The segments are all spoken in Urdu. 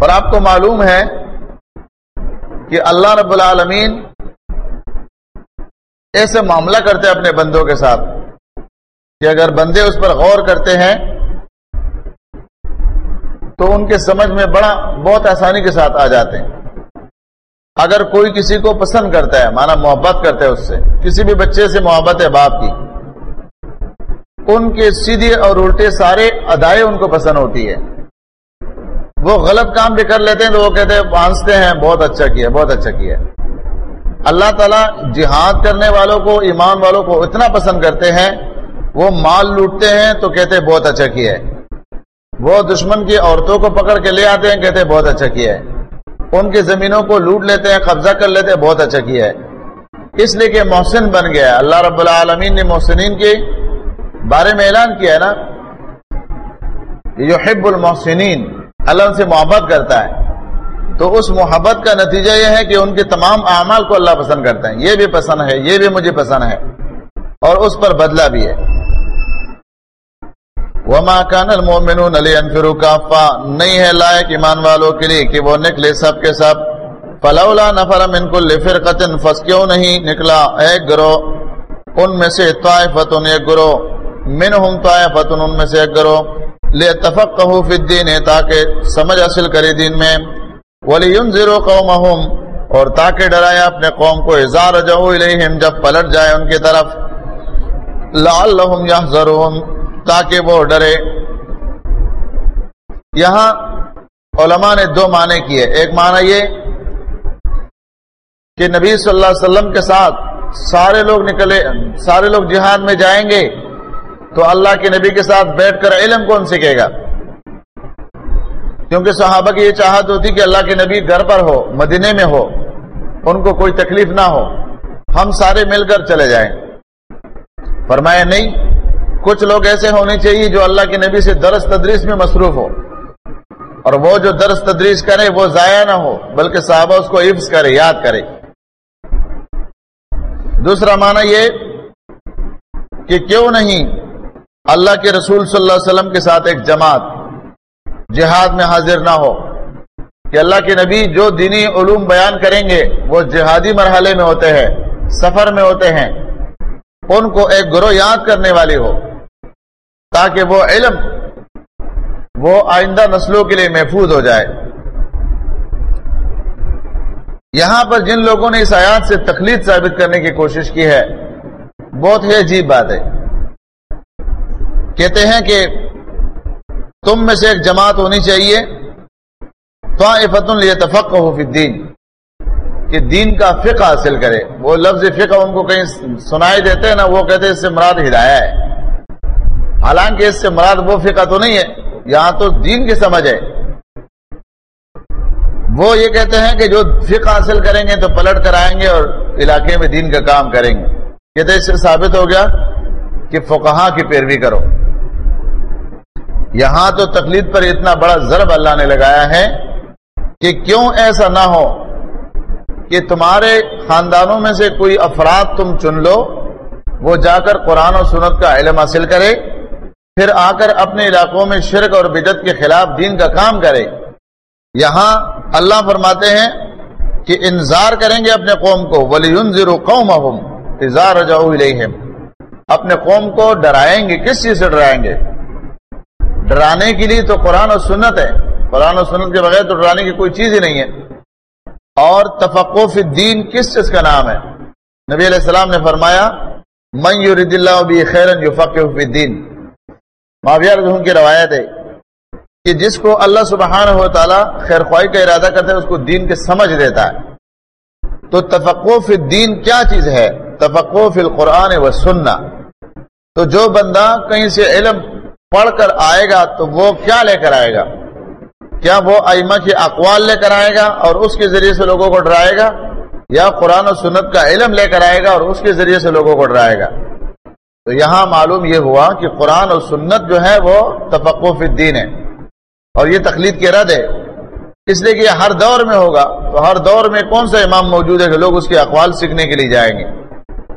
اور آپ کو معلوم ہے کہ اللہ رب العالمین ایسے معاملہ کرتے ہیں اپنے بندوں کے ساتھ کہ اگر بندے اس پر غور کرتے ہیں تو ان کے سمجھ میں بڑا بہت آسانی کے ساتھ آ جاتے ہیں۔ اگر کوئی کسی کو پسند کرتا ہے مانا محبت کرتا ہے اس سے، کسی بھی بچے سے محبت ہے باپ کی، ان کے سیدھے اور الٹے سارے ادائے ان کو پسند ہوتی ہے۔ وہ غلط کام بھی کر لیتے ہیں تو وہ کہتے ہیں پانستے ہیں، بہت اچھا کیا بہت اچھا کیا اللہ تعالیٰ جہاد کرنے والوں کو، ایمان والوں کو اتنا پسند کرتے ہیں، وہ مال لوٹتے ہیں تو کہتے ہیں بہت اچھا کیا ہے۔ وہ دشمن کی عورتوں کو پکڑ کے لے آتے ہیں، کہتے ہیں بہت اچھا کیا ہے۔ ان کی زمینوں کو لوٹ لیتے ہیں، قبضہ کر لیتے ہیں، بہت اچھا کیا ہے۔ اس لیے کہ محسن بن گیا ہے۔ اللہ رب العالمین نے محسنین کے بارے میں اعلان کیا ہے نا۔ یحب المحسنین۔ اللہ ان سے محبت کرتا ہے۔ تو اس محبت کا نتیجہ یہ ہے کہ ان کے تمام اعمال کو اللہ پسند کرتا ہے یہ بھی پسند ہے، یہ بھی مجھے پسند ہے۔ اور اس پر بدلہ بھی ہے۔ وما کان المؤمنون لينفروا كافا۔ نہیں ہے لائق ایمان والوں کے لیے کہ وہ نکلے سب کے سب۔ فلولا نفر من كل فرقه فس کیوں نہیں نکلا؟ ایک گروہ، ان میں سے طائفتون ایک گروہ۔ منهم طائفتون ان میں سے ایک گروہ۔ لے ليتفقهوا في الدين، تاکہ سمجھ حاصل کرے دین میں۔ وَلِيُنزِرُوا قَوْمَهُمْ، اور تاکہ ڈرایا اپنے قوم کو اِذَا رَجَعُوا إِلَيْهِمْ جب پلٹ جائے ان کی طرف۔ لَعَلَّهُمْ يَحْذَرُونَ تاکہ وہ ڈرے۔ یہاں علماء نے دو معنی کیے۔ ایک معنی یہ کہ نبی صلی اللہ علیہ وسلم کے ساتھ سارے لوگ نکلے، سارے لوگ جہاد میں جائیں گے۔ تو اللہ کے نبی کے ساتھ بیٹھ کر علم کون سیکھے گا؟ کیونکہ صحابہ کی یہ چاہت ہوتی کہ اللہ کے نبی گھر پر ہو، مدینے میں ہو، ان کو کوئی تکلیف نہ ہو، ہم سارے مل کر چلے جائیں۔ فرمایا نہیں، کچھ لوگ ایسے ہونے چاہیے جو اللہ کے نبی سے درس تدریس میں مصروف ہو۔ اور وہ جو درس تدریس کرے، وہ ضائع نہ ہو، بلکہ صحابہ اس کو حفظ کرے، یاد کرے۔ دوسرا معنی یہ کہ کیوں نہیں اللہ کے رسول صلی اللہ علیہ وسلم کے ساتھ ایک جماعت جہاد میں حاضر نہ ہو، کہ اللہ کے نبی جو دینی علوم بیان کریں گے، وہ جہادی مرحلے میں ہوتے ہیں، سفر میں ہوتے ہیں، ان کو ایک گروہ یاد کرنے والی ہو، تاکہ وہ علم وہ آئندہ نسلوں کے لیے محفوظ ہو جائے۔ یہاں پر جن لوگوں نے اس آیات سے تخلیق ثابت کرنے کی کوشش کی ہے، بہت ہی عجیب بات ہے۔ کہتے ہیں کہ تم میں سے ایک جماعت ہونی چاہیے طائفت لیتفقہ فی الدین، کہ دین کا فقہ حاصل کرے۔ وہ لفظ فقہ ان کو کہیں سنائی دیتے ہیں نا، وہ کہتے ہیں اس سے مراد ہدایہ ہے۔ حالانکہ اس سے مراد وہ فقہ تو نہیں ہے، یہاں تو دین کی سمجھ ہے۔ وہ یہ کہتے ہیں کہ جو فقہ حاصل کریں گے تو پلٹ کر آئیں گے اور علاقے میں دین کا کام کریں گے۔ کہتے اس سے ثابت ہو گیا کہ فقہا کی پیروی کرو۔ یہاں تو تقلید پر اتنا بڑا ضرب اللہ نے لگایا ہے کہ کیوں ایسا نہ ہو کہ تمہارے خاندانوں میں سے کوئی افراد تم چن لو، وہ جا کر قرآن و سنت کا علم حاصل کرے، پھر آ کر اپنے علاقوں میں شرک اور بدت کے خلاف دین کا کام کرے۔ یہاں اللہ فرماتے ہیں کہ انذار کریں گے اپنے قوم کو ولی قوم اظہار اپنے قوم کو ڈرائیں گے، کس چیز سے ڈرائیں گے؟ ڈرانے کے لیے تو قرآن و سنت ہے۔ قرآن و سنت کے بغیر تو ڈرانے کی کوئی چیز ہی نہیں ہے۔ اور تفقف الدین کس چیز کا نام ہے؟ نبی علیہ السلام نے فرمایا، من یرید اللہ بی خیرن یفقہ فی الدین معاویہ رضی کی روایت ہے کہ جس کو اللہ سبحانہ و تعالی خیر خواہی کا ارادہ کرتا ہے، اس کو دین کے سمجھ دیتا ہے۔ تو تفقف الدین کیا چیز ہے؟ تفقف القرآن و سننا تو جو بندہ کہیں سے علم پڑھ کر آئے گا تو وہ کیا لے کر آئے گا؟ کیا وہ ائمہ کے اقوال لے کر آئے گا اور اس کے ذریعے سے لوگوں کو ڈرائے گا؟ یا قرآن و سنت کا علم لے کر آئے گا اور اس کے ذریعے سے لوگوں کو ڈرائے گا؟ تو یہاں معلوم یہ ہوا کہ قرآن اور سنت جو ہے وہ تفقف الدین ہے اور یہ تقلید کے رد ہے۔ اس لیے کہ یہ ہر دور میں ہوگا۔ تو ہر دور میں کون سا امام موجود ہے کہ لوگ اس کے اقوال سیکھنے کے لیے جائیں گے؟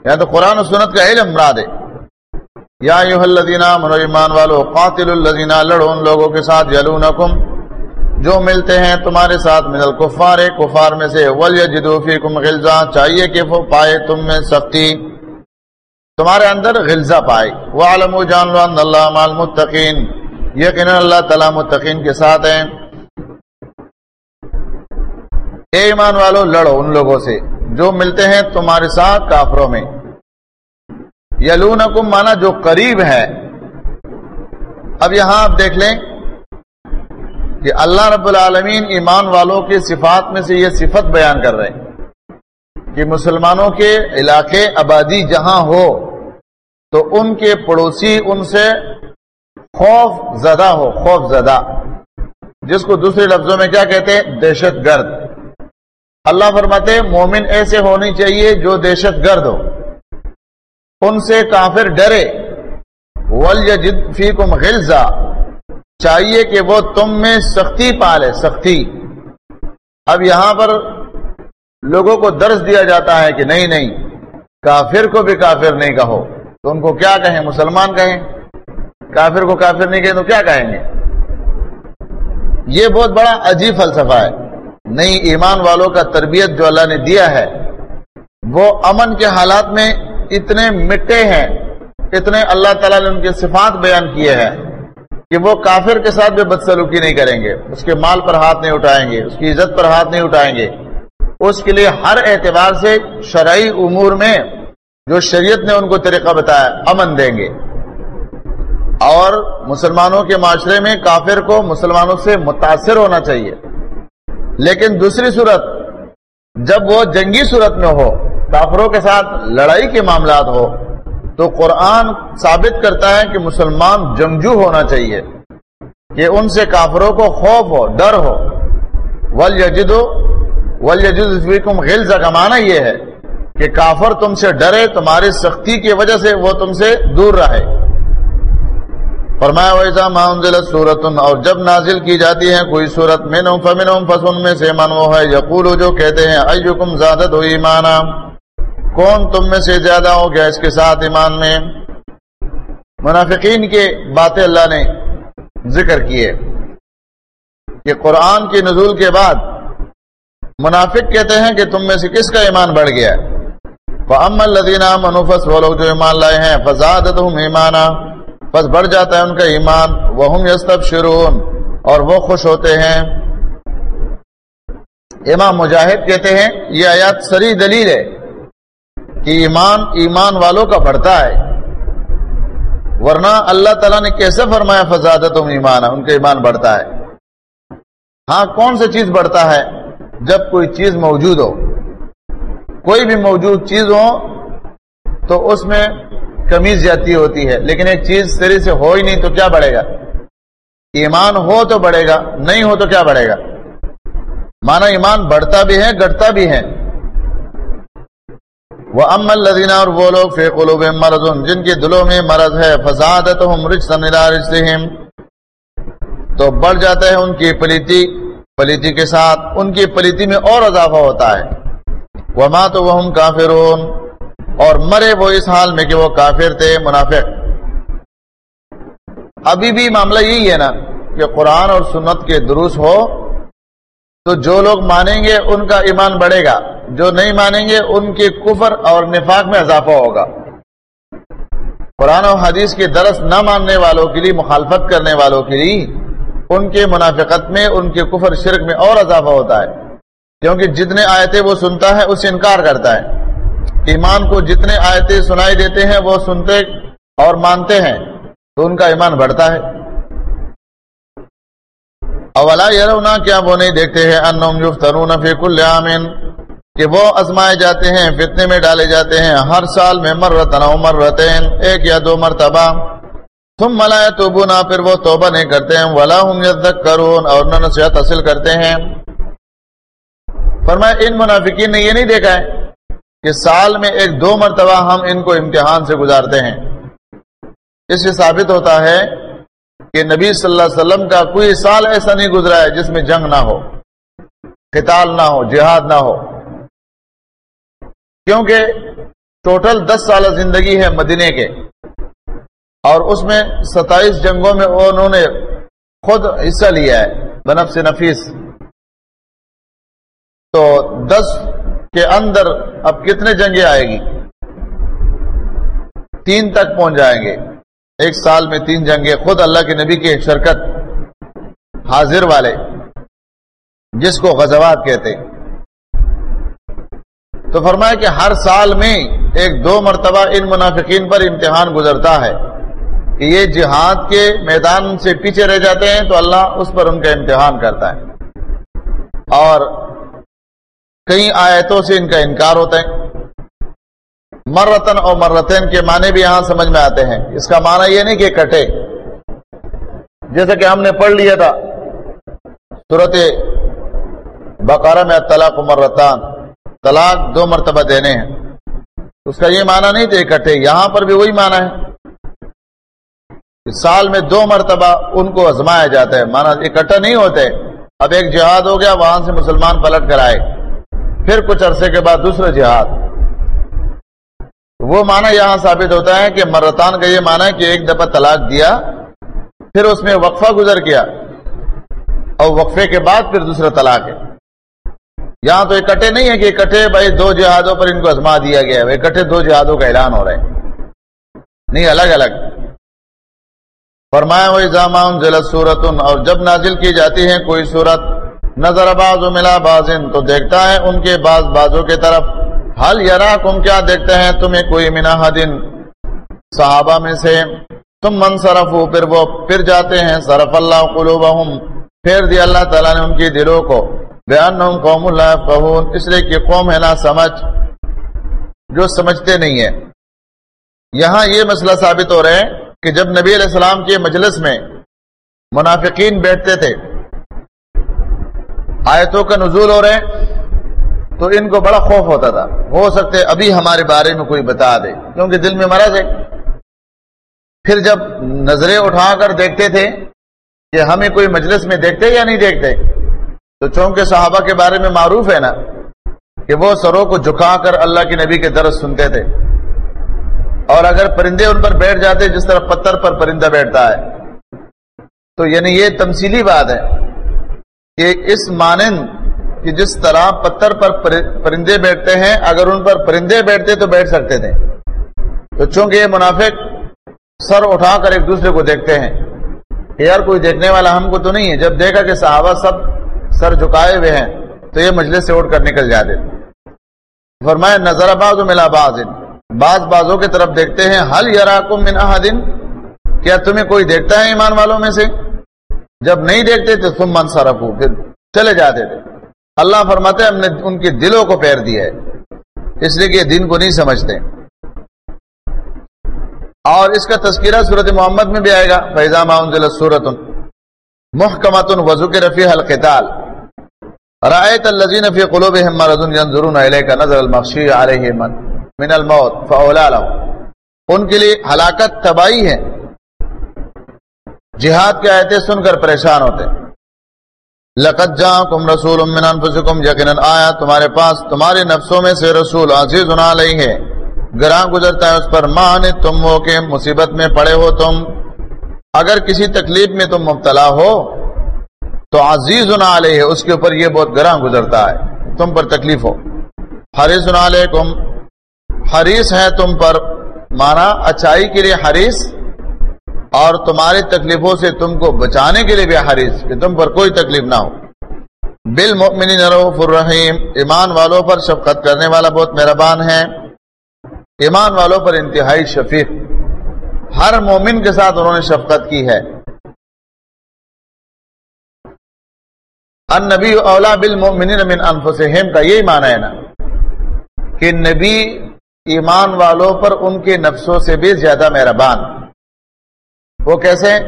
یا تو قرآن و سنت کا علم مراد ہے۔ یا الذین منو ایمان والو قاتل الذین لڑو، ان لوگوں کے ساتھ یلونکم، جو ملتے ہیں تمہارے ساتھ من الکفار، کفار میں سے ولیجدوفی کم غلزہ چاہیے کہ وہ پائے تم میں سختی۔ تمہارے اندر غلزہ پائے۔ وہ عالم و جان لو اللہ مال متقین یقین اللہ تعالیٰ متقین کے ساتھ ہیں۔ اے ایمان والو، لڑو ان لوگوں سے۔ جو ملتے ہیں تمہارے ساتھ کافروں میں۔ یلون مانا جو قریب ہے۔ اب یہاں آپ دیکھ لیں کہ اللہ رب العالمین ایمان والوں کے صفات میں سے یہ صفت بیان کر رہے ہیں کہ مسلمانوں کے علاقے آبادی جہاں ہو، تو ان کے پڑوسی ان سے خوف زدہ ہو، خوف زدہ۔ جس کو دوسرے لفظوں میں کیا کہتے ہیں؟ دہشت گرد۔ اللہ فرماتے مومن ایسے ہونی چاہیے جو دہشت گرد ہو۔ ان سے کافر ڈرے۔ فی کم غلزہ چاہیے کہ وہ تم میں سختی پالے، سختی۔ اب یہاں پر لوگوں کو درس دیا جاتا ہے کہ نہیں نہیں، کافر کو بھی کافر نہیں کہو۔ تو ان کو کیا کہیں؟ مسلمان کہیں؟ کافر کو کافر نہیں کہیں تو کیا کہیں گے؟ یہ بہت بڑا عجیب فلسفہ ہے۔ نئی ایمان والوں کا تربیت جو اللہ نے دیا ہے، وہ امن کے حالات میں اتنے مٹے ہیں، اتنے اللہ تعالیٰ نے ان کے صفات بیان کیے ہیں کہ وہ کافر کے ساتھ بھی بدسلوکی نہیں کریں گے۔ اس کے مال پر ہاتھ نہیں اٹھائیں گے، اس کی عزت پر ہاتھ نہیں اٹھائیں گے۔ اس کے لیے ہر اعتبار سے شرعی امور میں جو شریعت نے ان کو طریقہ بتایا امن دیں گے۔ اور مسلمانوں کے معاشرے میں کافر کو مسلمانوں سے متاثر ہونا چاہیے۔ لیکن دوسری صورت، جب وہ جنگی صورت میں ہو کافروں کے ساتھ لڑائی کے معاملات ہو تو قرآن ثابت کرتا ہے کہ مسلمان جنگجو ہونا چاہیے، کہ ان سے کافروں کو خوف ہو، ڈر ہو۔ ول ولیجم غلز کا معنی یہ ہے کہ کافر تم سے ڈرے، تمہاری سختی کی وجہ سے وہ تم سے دور رہے۔ فرمایا ویسا محمد سورت اور جب نازل کی جاتی ہے کوئی صورت میں فمن فسن میں سے من وہ ہے۔ یقول جو کہتے ہیں ایکم زیادت ہوئی مانا کون تم میں سے زیادہ ہو گیا اس کے ساتھ ایمان میں؟ منافقین کے باتیں اللہ نے ذکر کیے کہ قرآن کی نزول کے بعد منافق کہتے ہیں کہ تم میں سے کس کا ایمان بڑھ گیا فم الدینہ منوفس وہ لوگ جو ایمان لائے ہیں فضاد ایمانا بس بڑھ جاتا ہے ان کا ایمان۔ وہ یستب شرون اور وہ خوش ہوتے ہیں۔ امام مجاہد کہتے ہیں، یہ آیات سری دلیل ہے۔ کہ ایمان ایمان والوں کا بڑھتا ہے۔ ورنہ اللہ تعالیٰ نے کیسے فرمایا فضادت ایمان ہے ان کا ایمان بڑھتا ہے۔ ہاں کون سی چیز بڑھتا ہے؟ جب کوئی چیز موجود ہو۔ کوئی بھی موجود چیز ہو تو اس میں کمی زیادتی ہوتی ہے، لیکن ایک چیز سری سے ہو ہی نہیں تو کیا بڑھے گا؟ ایمان ہو تو بڑھے گا، نہیں ہو تو کیا بڑھے گا؟ مانا ایمان بڑھتا بھی ہے گٹتا بھی ہے۔ وہ ام الدینہ اور وہ لوگ فی قلوب مرض، جن کے دلوں میں مرض ہے فسادت تو بڑھ جاتا ہے ان کی پلیتی پلیتی کے ساتھ، ان کی پلیتی میں اور اضافہ ہوتا ہے۔ وہ ماں تو وہ کافرون۔ اور مرے وہ اس حال میں کہ وہ کافر تھے، منافق۔ ابھی بھی معاملہ یہی ہے نا کہ قرآن اور سنت کے دروس ہو، تو جو لوگ مانیں گے، ان کا ایمان بڑھے گا۔ جو نہیں مانیں گے ان کے کفر اور نفاق میں اضافہ ہوگا۔ قرآن و حدیث کے درس نہ ماننے والوں کے لیے، مخالفت کرنے والوں کے لیے ان کے منافقت میں، ان کے کفر شرک میں اور اضافہ ہوتا ہے۔ کیونکہ جتنے آیتیں وہ سنتا ہے اسے انکار کرتا ہے۔ ایمان کو جتنے آیتیں سنائی دیتے ہیں، وہ سنتے اور مانتے ہیں۔ تو ان کا ایمان بڑھتا ہے۔ اولا یرونا کیا وہ نہیں دیکھتے ہیں۔ ان فی کل عامن کہ وہ ازمائے جاتے ہیں، فتنے میں ڈالے جاتے ہیں۔ ہر سال میں مر رتنا رہتے ہیں ایک یا دو مرتبہ۔ تم ملائے تو بنا پھر وہ توبہ نہیں کرتے ہیں۔ ولا ہم کرون اور نہ نصیحت حاصل کرتے ہیں۔ فرمایا، ان منافقین نے یہ نہیں دیکھا ہے کہ سال میں ایک دو مرتبہ ہم ان کو امتحان سے گزارتے ہیں۔ اس سے ثابت ہوتا ہے کہ نبی صلی اللہ علیہ وسلم کا کوئی سال ایسا نہیں گزرا ہے جس میں جنگ نہ ہو، قتال نہ ہو، جہاد نہ ہو۔ کیونکہ ٹوٹل دس سالہ زندگی ہے مدینے کے اور اس میں ستائیس جنگوں میں انہوں نے خود حصہ لیا ہے بنف سے نفیس۔ تو دس کے اندر اب کتنے جنگیں آئے گی؟ تین تک پہنچ جائیں گے۔ ایک سال میں تین جنگیں، خود اللہ کے نبی کی شرکت، حاضر والے، جس کو غزوات کہتے۔ تو فرمایا کہ ہر سال میں ایک دو مرتبہ ان منافقین پر امتحان گزرتا ہے کہ یہ جہاد کے میدان سے پیچھے رہ جاتے ہیں تو اللہ اس پر ان کا امتحان کرتا ہے اور کئی آیتوں سے ان کا انکار ہوتا ہے۔ مرتن اور مرتن کے معنی بھی یہاں سمجھ میں آتے ہیں۔ اس کا معنی یہ نہیں کہ کٹے۔ جیسا کہ ہم نے پڑھ لیا تھا۔ صورت بقارہ میں طلاق مرتان۔ طلاق دو مرتبہ دینے ہیں۔ اس کا یہ معنی نہیں تھے اکٹھے، یہاں پر بھی وہی معنی ہے۔ سال میں دو مرتبہ ان کو آزمایا جاتا ہے مانا اکٹھا نہیں ہوتے۔ اب ایک جہاد ہو گیا، وہاں سے مسلمان پلٹ کر آئے۔ پھر کچھ عرصے کے بعد دوسرا جہاد۔ وہ معنی یہاں ثابت ہوتا ہے کہ مرتان کا یہ معنی ہے کہ ایک دفعہ طلاق دیا، پھر اس میں وقفہ گزر کیا اور وقفے کے بعد پھر دوسرا طلاق ہے۔ یہاں تو اکٹھے نہیں ہے کہ اکٹھے بھائی دو جہادوں پر ان کو ازما دیا گیا ہے اکٹھے دو جہادوں کا اعلان ہو رہا ہے نہیں، الگ الگ۔ فرمایا ہوئی زامان ضلع سورت اور جب نازل کی جاتی ہے کوئی صورت نظر باز و ملا بازن تو دیکھتا ہے ان کے بعض بازوں کی طرف۔ حل یرا کم کیا دیکھتے ہیں؟ تمہیں کوئی منا دن۔ صحابہ میں سے۔ تم منصرف ہو پھر وہ پھر جاتے ہیں۔ صرف اللہ قلوبہم۔ پھیر دیا اللہ تعالیٰ نے ان کی دلوں کو۔ بیان قوم اللہ فہون اس لیے کہ قوم ہے نا سمجھ، جو سمجھتے نہیں ہے یہاں یہ مسئلہ ثابت ہو رہا ہے کہ جب نبی علیہ السلام کے مجلس میں منافقین بیٹھتے تھے، آیتوں کا نزول ہو رہے تو ان کو بڑا خوف ہوتا تھا۔ ہو سکتے ابھی ہمارے بارے میں کوئی بتا دے، کیونکہ دل میں مرض ہے۔ پھر جب نظریں اٹھا کر دیکھتے تھے کہ ہمیں کوئی مجلس میں دیکھتے یا نہیں دیکھتے؟ تو چونکہ صحابہ کے بارے میں معروف ہے نا کہ وہ سروں کو جھکا کر اللہ کے نبی کے درس سنتے تھے۔ اور اگر پرندے ان پر بیٹھ جاتے جس طرح پتھر پر پرندہ بیٹھتا ہے۔ تو یعنی یہ تمثیلی بات ہے کہ اس مانند کہ جس طرح پتھر پر پرندے بیٹھتے ہیں، اگر ان پر پرندے بیٹھتے تو بیٹھ سکتے تھے۔ تو چونکہ یہ منافق سر اٹھا کر ایک دوسرے کو دیکھتے ہیں یار کوئی دیکھنے والا ہم کو تو نہیں ہے۔ جب دیکھا کہ صحابہ سب سر جھکائے ہوئے ہیں، تو یہ مجلس سے اٹھ کر نکل جاتے فرمائے نظر باز و ملا باز بعض بازوں کی طرف دیکھتے ہیں حل یار من دن کیا تمہیں کوئی دیکھتا ہے ایمان والوں میں سے؟ جب نہیں دیکھتے تو تم منصرف ہو پھر چلے جاتے تھے۔ اللہ فرماتے، ہم نے ان کے دلوں کو پیر دیا ہے۔ اس لیے کہ دن کو نہیں سمجھتے۔ اور اس کا تذکرہ صورت محمد میں بھی آئے گا فیضام صورت محکمت وضو کے رفیع القتال۔ رایت الذین فی قلوبہم مرض ينظرون الیک نظر المخشی علیہ من من الموت فاولا لهم. ان کے لیے ہلاکت تباہی ہے۔ جہاد کے آیتیں سن کر پریشان ہوتے۔ لقد جاءکم رسول من انفسکم، یقینا آیا تمہارے پاس، تمہارے نفسوں میں سے رسول عزیز علیہ ہے۔ گراں گزرتا ہے اس پر مان تم ہو کہ مصیبت میں پڑے ہو تم۔ اگر کسی تکلیف میں تم مبتلا ہو تو عزیز علیہ، اس کے اوپر یہ بہت گراں گزرتا ہے۔ تم پر تکلیف ہو۔ حریص علیکم۔ حریص ہے تم پر۔ مانا اچھائی کے لیے حریص اور تمہاری تکلیفوں سے تم کو بچانے کے لیے بھی حریص، کہ تم پر کوئی تکلیف نہ ہو۔ بل رؤوف الرحیم۔ ایمان والوں پر شفقت کرنے والا بہت مہربان ہے۔ ایمان والوں پر انتہائی شفیق۔ ہر مومن کے ساتھ انہوں نے شفقت کی ہے۔ ان نبی اولا بل مومن انفسہم، کا یہی معنی ہے نا، کہ نبی ایمان والوں پر ان کے نفسوں سے بھی زیادہ مہربان۔ وہ کیسے؟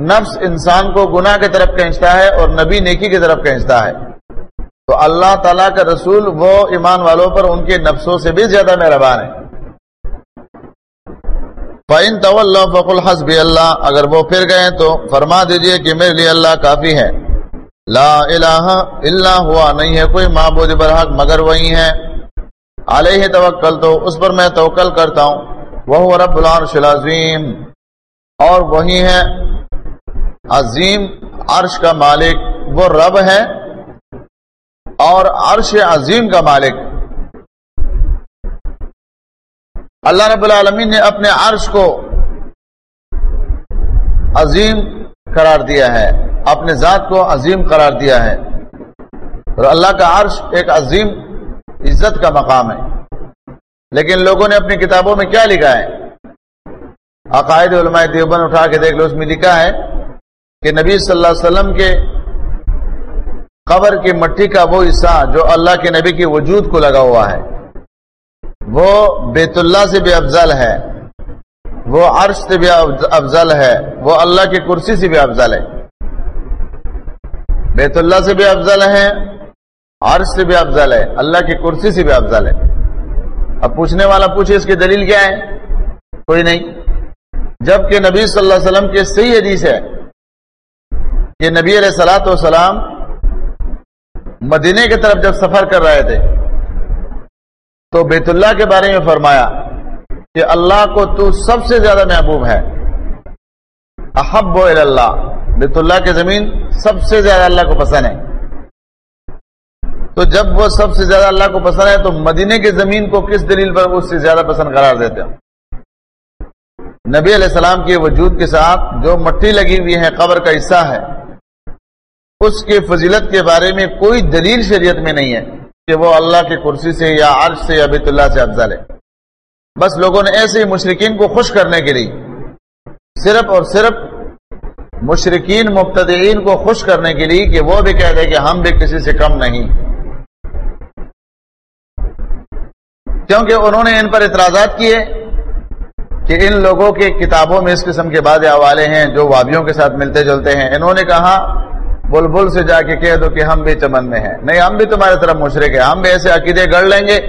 نفس انسان کو گناہ کی طرف کھینچتا ہے اور نبی نیکی کی طرف کھینچتا ہے۔ تو اللہ تعالیٰ کا رسول وہ ایمان والوں پر ان کے نفسوں سے بھی زیادہ مہربان ہے۔ فَإِن تَوَلَّوْ فَقُلْ حَسْبِ اللہ اگر وہ پھر گئے تو فرما دیجیے کہ میرے لیے اللہ کافی ہے۔ لا الہ الا ہوا، نہیں ہے کوئی معبود برحق مگر وہی ہے علیہ توکل تو اس پر میں توکل کرتا ہوں۔ وہ رب العرش العظیم۔ اور وہی ہے عظیم عرش کا مالک۔ وہ رب ہے۔ اور عرش عظیم کا مالک۔ اللہ رب العالمین نے اپنے عرش کو عظیم قرار دیا ہے۔ اپنے ذات کو عظیم قرار دیا ہے اور اللہ کا عرش ایک عظیم عزت کا مقام ہے۔ لیکن لوگوں نے اپنی کتابوں میں کیا لکھا ہے؟ عقائد علماء دیوبند اٹھا کے دیکھ لو، اس میں لکھا ہے کہ نبی صلی اللہ علیہ وسلم کے قبر کی مٹی کا وہ حصہ جو اللہ کے نبی کے وجود کو لگا ہوا ہے، وہ بیت اللہ سے بھی افضل ہے، وہ عرش سے بھی افضل ہے، وہ اللہ کی کرسی سے بھی افضل ہے۔ بیت اللہ سے بھی افضل ہے عرش سے بھی افضل ہے اللہ کی کرسی سے بھی افضل ہے اب پوچھنے والا پوچھے، اس کی دلیل کیا ہے؟ کوئی نہیں۔ جبکہ نبی صلی اللہ علیہ وسلم کے صحیح حدیث ہے کہ نبی علیہ سلاۃ والسلام مدینے کی طرف جب سفر کر رہے تھے، تو بیت اللہ کے بارے میں فرمایا کہ اللہ کو تو سب سے زیادہ محبوب ہے، احب اللہ۔ بیت اللہ کی زمین سب سے زیادہ اللہ کو پسند ہے۔ تو جب وہ سب سے زیادہ اللہ کو پسند ہے، تو مدینے کی زمین کو کس دلیل پر اس سے زیادہ پسند قرار دیتے ہیں نبی علیہ السلام کے وجود کے ساتھ جو مٹی لگی ہوئی ہے، قبر کا حصہ ہے، اس کے فضیلت کے بارے میں کوئی دلیل شریعت میں نہیں ہے کہ وہ اللہ کی کرسی سے یا عرش سے یا بیت اللہ سے افضل ہے۔ بس لوگوں نے ایسے ہی مشرقین کو خوش کرنے کے لیے صرف اور صرف مشرقین مبتدئین کو خوش کرنے کے لیے کہ وہ بھی کہہ دے کہ ہم بھی کسی سے کم نہیں۔ کیونکہ انہوں نے ان پر اعتراضات کیے کہ ان لوگوں کے کتابوں میں اس قسم کے بعد حوالے ہیں جو وابیوں کے ساتھ ملتے جلتے ہیں۔ انہوں نے کہا، بلبل سے جا کے کہہ دو کہ ہم بھی چمن میں ہیں۔ نہیں، ہم بھی تمہارے طرف مشرق ہیں۔ ہم بھی ایسے عقیدے گڑ لیں گے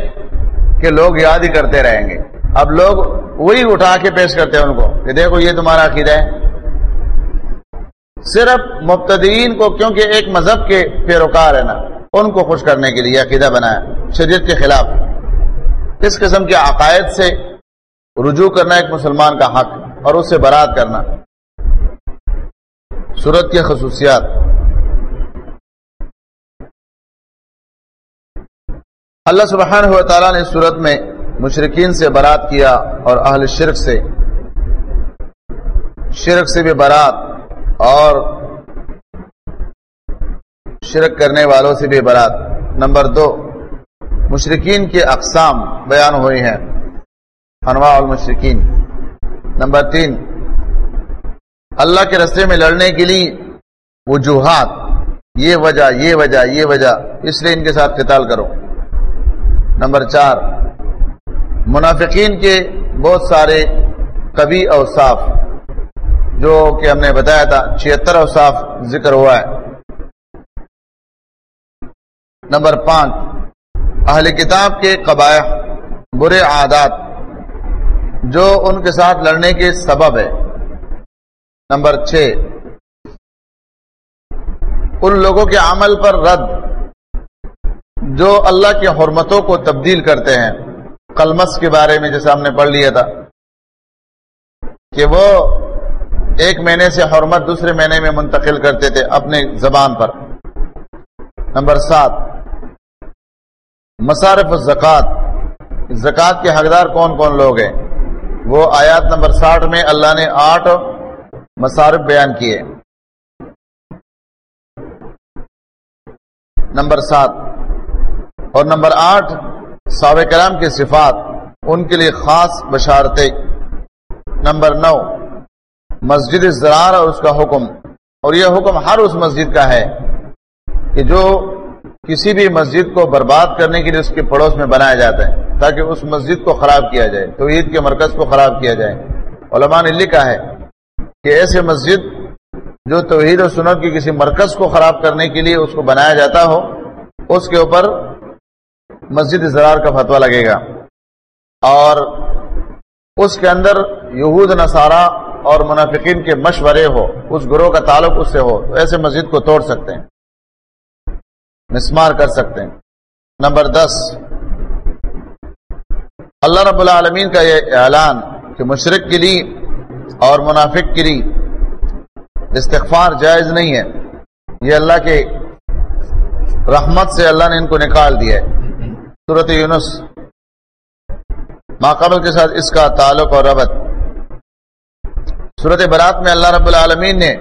کہ لوگ یاد ہی کرتے رہیں گے۔ اب لوگ وہی اٹھا کے پیش کرتے ہیں ان کو کہ دیکھو یہ تمہارا عقیدہ ہے۔ صرف مبتدین کو، کیونکہ ایک مذہب کے پیروکار ہے نا، ان کو خوش کرنے کے لیے عقیدہ بنایا، شریعت کے خلاف۔ اس قسم کے عقائد سے رجوع کرنا ایک مسلمان کا حق اور اس سے برات کرنا۔ صورت کی خصوصیات۔ اللہ سبحانہ و تعالیٰ نے صورت میں مشرقین سے برات کیا اور اہل شرک سے شرک سے بھی برات اور شرک کرنے والوں سے بھی برات نمبر دو مشرقین کے اقسام بیان ہوئی ہیں، انواع المشرقین نمبر تین، اللہ کے رستے میں لڑنے کے لیے وجوہات۔ یہ وجہ یہ وجہ یہ وجہ، اس لیے ان کے ساتھ قتال کرو۔ نمبر چار، منافقین کے بہت سارے کبھی اوصاف۔ جو کہ ہم نے بتایا تھا چھتر اوصاف ذکر ہوا ہے۔ نمبر پانچ، اہل کتاب کے قبائح، برے عادات، جو ان کے ساتھ لڑنے کے سبب ہے۔ نمبر چھ، ان لوگوں کے عمل پر رد، جو اللہ کی حرمتوں کو تبدیل کرتے ہیں۔ کلمس کے بارے میں جیسے ہم نے پڑھ لیا تھا کہ وہ ایک مہینے سے حرمت دوسرے مہینے میں منتقل کرتے تھے اپنے زبان پر۔ نمبر سات، مصارف زکوٰۃ زکوٰۃ کے حقدار کون کون لوگ ہیں؟ وہ آیات نمبر ساٹھ میں اللہ نے آٹھ مصارف بیان کیے۔ نمبر سات، اور نمبر آٹھ صاب کرام کے صفات، ان کے لیے خاص بشارتیں۔ نمبر نو مسجد زرار اور اس کا حکم۔ اور یہ حکم ہر اس مسجد کا ہے کہ جو کسی بھی مسجد کو برباد کرنے کے لیے اس کے پڑوس میں بنایا جاتا ہے، تاکہ اس مسجد کو خراب کیا جائے تو عید کے مرکز کو خراب کیا جائے۔ علماء نے لکھا ہے کہ ایسے مسجد جو توحید و سنت کی کسی مرکز کو خراب کرنے کے لیے اس کو بنایا جاتا ہو، اس کے اوپر مسجد زرار کا فتویٰ لگے گا۔ اور اس کے اندر یہود، نصارہ اور منافقین کے مشورے ہو، اس گروہ کا تعلق اس سے ہو، تو ایسے مسجد کو توڑ سکتے ہیں، مسمار کر سکتے ہیں۔ نمبر دس، اللہ رب العالمین کا یہ اعلان کہ مشرق کے لیے اور منافق کے لیے استغفار جائز نہیں ہے۔ یہ اللہ کے رحمت سے اللہ نے ان کو نکال دیا ہے۔ صورت یونس ماقبل کے ساتھ اس کا تعلق اور ربط۔ صورت برات میں اللہ رب العالمین نے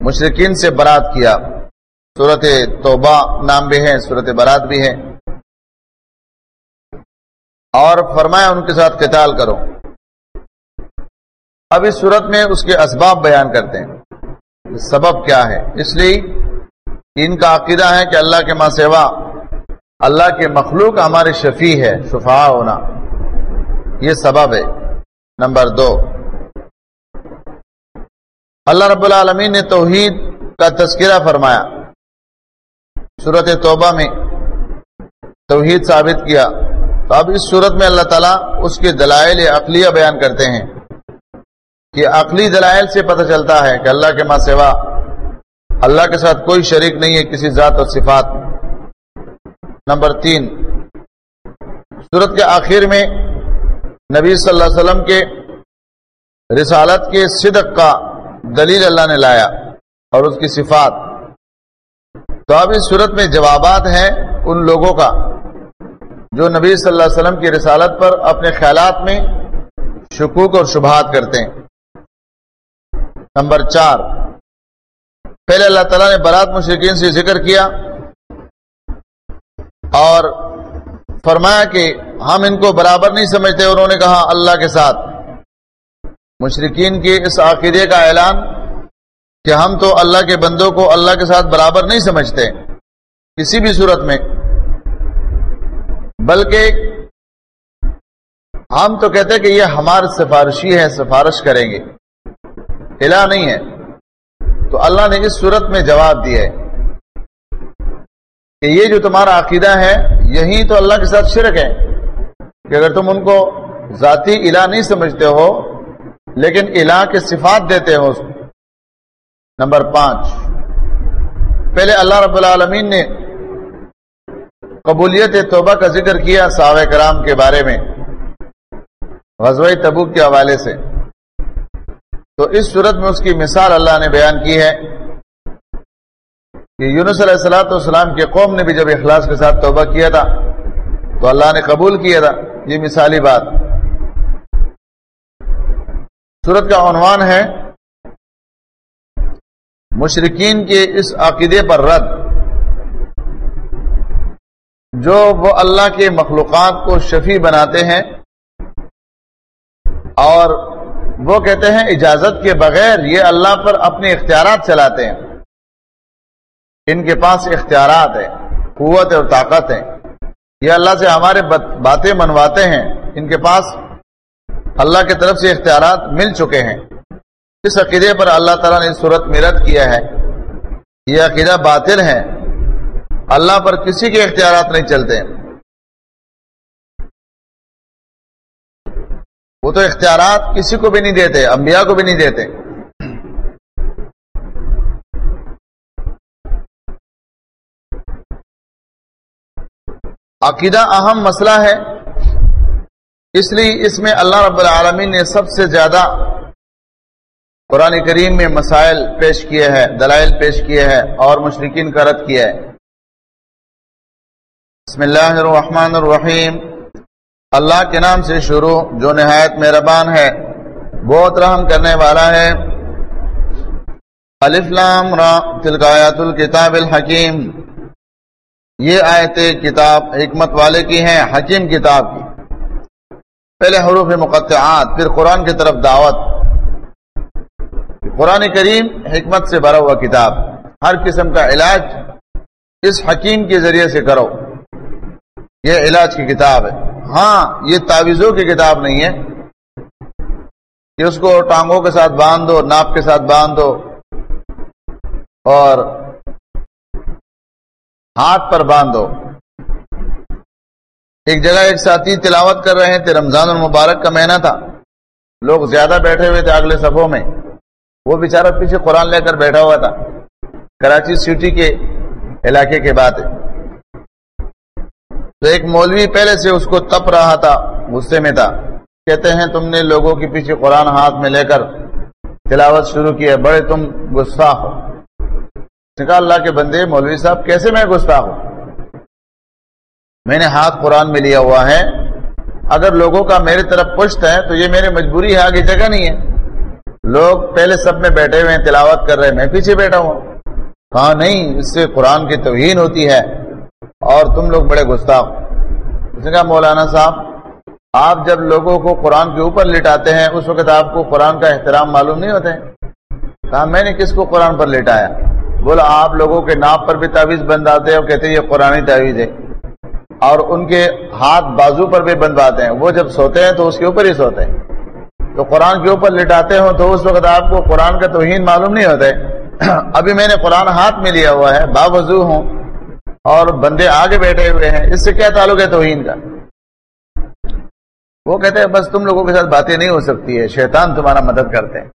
مشرقین سے برات کیا۔ صورت توبہ نام بھی ہے صورت برات بھی ہے۔ اور فرمایا ان کے ساتھ قتال کرو۔ اب اس صورت میں اس کے اسباب بیان کرتے ہیں۔ سبب کیا ہے؟ اس لیے ان کا عقیدہ ہے کہ اللہ کے ماں سیوا اللہ کے مخلوق ہمارے شفیع ہے شفا ہونا۔ یہ سبب ہے۔ نمبر دو۔ اللہ رب العالمین نے توحید کا تذکرہ فرمایا۔ صورت توبہ میں توحید ثابت کیا۔ تو اب اس صورت میں اللہ تعالیٰ اس کے دلائل عقلیہ بیان کرتے ہیں کہ عقلی دلائل سے پتہ چلتا ہے کہ اللہ کے ماں سوا اللہ کے ساتھ کوئی شریک نہیں ہے کسی ذات اور صفات نمبر تین صورت کے آخر میں نبی صلی اللہ علیہ وسلم کے رسالت کے صدق کا دلیل اللہ نے لایا اور اس کی صفات۔ تو اب اس صورت میں جوابات ہیں ان لوگوں کا جو نبی صلی اللہ علیہ وسلم کی رسالت پر اپنے خیالات میں شکوک اور شبہات کرتے ہیں۔ نمبر چار۔ پہلے اللہ تعالیٰ نے برات مشرقین سے ذکر کیا اور فرمایا کہ ہم ان کو برابر نہیں سمجھتے، انہوں نے کہا اللہ کے ساتھ۔ مشرقین کے اس عقیدے کا اعلان کہ ہم تو اللہ کے بندوں کو اللہ کے ساتھ برابر نہیں سمجھتے کسی بھی صورت میں، بلکہ ہم تو کہتے کہ یہ ہمارے سفارشی ہے، سفارش کریں گے۔ الہ نہیں ہے۔ تو اللہ نے اس صورت میں جواب دیا ہے کہ یہ جو تمہارا عقیدہ ہے، یہی تو اللہ کے ساتھ شرک ہے۔ کہ اگر تم ان کو ذاتی الہ نہیں سمجھتے ہو لیکن الہ کے صفات دیتے ہو نمبر پانچ۔ پہلے اللہ رب العالمین نے قبولیت توبہ کا ذکر کیا صحابہ کرام کے بارے میں، غزوہ تبوک کے حوالے سے۔ تو اس صورت میں اس کی مثال اللہ نے بیان کی ہے کہ یونس علیہ السلاۃ والسلام کے قوم نے بھی جب اخلاص کے ساتھ توبہ کیا تھا، تو اللہ نے قبول کیا تھا۔ یہ مثالی بات۔ صورت کا عنوان ہے مشرقین کے اس عقیدے پر رد، جو وہ اللہ کے مخلوقات کو شفیع بناتے ہیں اور وہ کہتے ہیں اجازت کے بغیر یہ اللہ پر اپنے اختیارات چلاتے ہیں۔ ان کے پاس اختیارات ہیں، قوت اور طاقت ہے یہ اللہ سے ہمارے باتیں منواتے ہیں۔ ان کے پاس اللہ کی طرف سے اختیارات مل چکے ہیں۔ اس عقیدے پر اللہ تعالیٰ نے صورت میں رد کیا ہے۔ یہ عقیدہ باطل ہے۔ اللہ پر کسی کے اختیارات نہیں چلتے۔ وہ تو اختیارات کسی کو بھی نہیں دیتے، انبیاء کو بھی نہیں دیتے۔ عقیدہ اہم مسئلہ ہے۔ اس لیے اس میں اللہ رب العالمین نے سب سے زیادہ قرآن کریم میں مسائل پیش کیے ہیں، دلائل پیش کیے ہیں اور مشرقین کا رد کیا ہے۔ بسم اللہ الرحمن الرحیم۔ اللہ کے نام سے شروع جو نہایت مہربان ہے، بہت رحم کرنے والا ہے۔ الف لام را تلکایات الکتاب الحکیم۔ یہ آیت کتاب حکمت والے کی ہیں، حکیم کتاب کی۔ پہلے حروف مقطعات، پھر قرآن کی طرف دعوت۔ قرآن کریم حکمت سے بھرا ہوا کتاب۔ ہر قسم کا علاج اس حکیم کے ذریعے سے کرو۔ یہ علاج کی کتاب ہے۔ ہاں یہ تعویذوں کی کتاب نہیں ہے۔ کہ اس کو ٹانگوں کے ساتھ باندھ دو ناپ کے ساتھ باندھ دو اور ہاتھ پر باندھ دو ایک جگہ ایک ساتھی تلاوت کر رہے تھے، رمضان المبارک کا مہینہ تھا۔ لوگ زیادہ بیٹھے ہوئے تھے اگلے صفوں میں۔ وہ بیچارہ پیچھے قرآن لے کر بیٹھا ہوا تھا۔ کراچی سٹی کے علاقے کے بعد۔ تو ایک مولوی پہلے سے اس کو تپ رہا تھا، غصے میں تھا۔ کہتے ہیں، تم نے لوگوں کے پیچھے قرآن ہاتھ میں لے کر تلاوت شروع کی ہے۔ بڑے تم غصہ ہو۔ کہا، اللہ کے بندے، مولوی صاحب، کیسے میں گستاخ ہوں؟ میں نے ہاتھ قرآن میں لیا ہوا ہے۔ اگر لوگوں کا میری طرف پشت ہے تو یہ میری مجبوری ہے، آگے جگہ نہیں ہے۔ لوگ پہلے سب میں بیٹھے ہوئے ہیں، تلاوت کر رہے ہیں، میں پیچھے بیٹھا ہوں۔ کہا نہیں، اس سے قرآن کی توہین ہوتی ہے۔ اور تم لوگ بڑے گستاخ۔ اس نے کہا، مولانا صاحب، آپ جب لوگوں کو قرآن کے اوپر لٹاتے ہیں، اس وقت آپ کو قرآن کا احترام معلوم نہیں ہوتا ہے۔ کہا، میں نے کس کو قرآن پر لٹایا؟ بولا، آپ لوگوں کے ناپ پر بھی تعویذ بند آتے ہیں اور کہتے ہیں، یہ قرآن تعویذ ہے۔ اور ان کے ہاتھ بازو پر بھی بندواتے ہیں۔ وہ جب سوتے ہیں تو اس کے اوپر ہی سوتے ہیں۔ تو قرآن کے اوپر لٹاتے ہوں تو اس وقت آپ کو قرآن کا توہین معلوم نہیں ہوتا ہے۔ ابھی میں نے قرآن ہاتھ میں لیا ہوا ہے، باوضو ہوں۔ اور بندے آگے بیٹھے ہوئے ہیں۔ اس سے کیا تعلق ہے توہین کا؟ وہ کہتے ہیں، بس تم لوگوں کے ساتھ باتیں نہیں ہو سکتی ہے۔ شیطان تمہارا مدد کرتے ہیں۔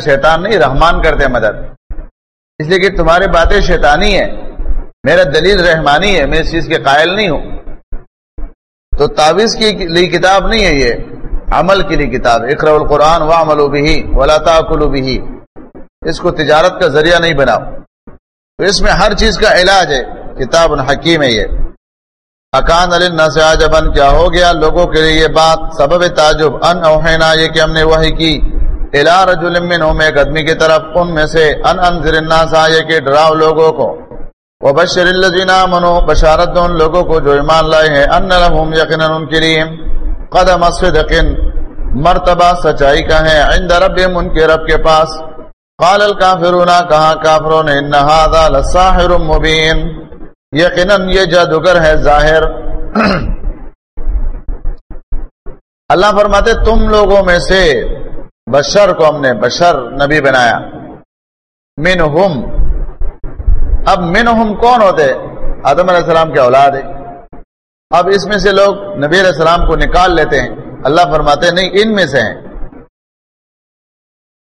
شیطان نہیں، رحمان کرتے ہیں مدد۔ اس لیے کہ تمہاری باتیں شیطانی ہے میرا دلیل رحمانی ہے، میں اس چیز کے قائل نہیں ہوں۔ تو تعویذ کی لی کتاب نہیں ہے یہ۔ عمل کی لی کتاب۔ اقرا القرآن و عمل و بھی ولا تعقل بھی اس کو تجارت کا ذریعہ نہیں بناؤ۔ تو اس میں ہر چیز کا علاج ہے۔ کتاب حکیم ہے یہ۔ اکان علی سے آجبن کیا ہو گیا؟ لوگوں کے لیے یہ بات سبب تعجب۔ ان اوہینا یہ کہ ہم نے وہی کی۔ الا رجل منہم ایک آدمی کی طرف۔ ان میں سے ان انذر الناس آئے کہ ڈراؤ لوگوں کو۔ وبشر الذین آمنوا، بشارت دو ان لوگوں کو جو ایمان لائے ہیں، ان لهم یقینا ان کے لیے قدم صدق، مرتبہ سچائی کا ہے، عند ربهم، ان کے رب کے پاس۔ قال الکافرون کہا کافروں نے ان هذا لساحر مبین۔ یقینا یہ جادوگر ہے، ظاہر۔ اللہ فرماتے، تم لوگوں میں سے بشر کو ہم نے بشر نبی بنایا۔ من ہم اب من ہم کون ہوتے آدم علیہ السلام کے اولاد ہے اب اس میں سے لوگ نبی علیہ السلام کو نکال لیتے ہیں۔ اللہ فرماتے نہیں، ان میں سے ہیں۔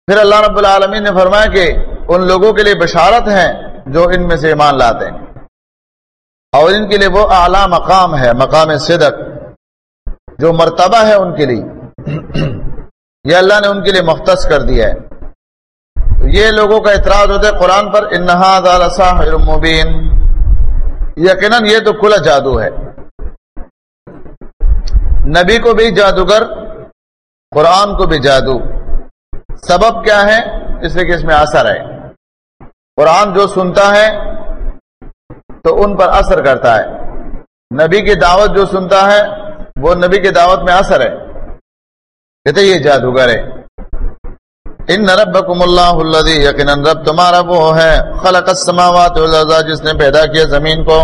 پھر اللہ رب العالمین نے فرمایا کہ ان لوگوں کے لیے بشارت ہے جو ان میں سے ایمان لاتے ہیں۔ اور ان کے لیے وہ اعلیٰ مقام ہے، مقام صدق، جو مرتبہ ہے ان کے لیے۔ یہ اللہ نے ان کے لیے مختص کر دیا ہے۔ یہ لوگوں کا اعتراض ہوتا ہے قرآن پر مبین یقیناً یہ تو کھلا جادو ہے۔ نبی کو بھی جادوگر، قرآن کو بھی جادو۔ سبب کیا ہے؟ اس لیے کہ اس میں اثر ہے۔ قرآن جو سنتا ہے، تو ان پر اثر کرتا ہے۔ نبی کی دعوت جو سنتا ہے، وہ نبی کی دعوت میں اثر ہے۔ کہتے یہ جادوگر ہے۔ ان ربکم اللہ الذی یقینا رب تمہارا وہ ہے، خلق السماوات والارض، جس نے پیدا کیا زمین کو،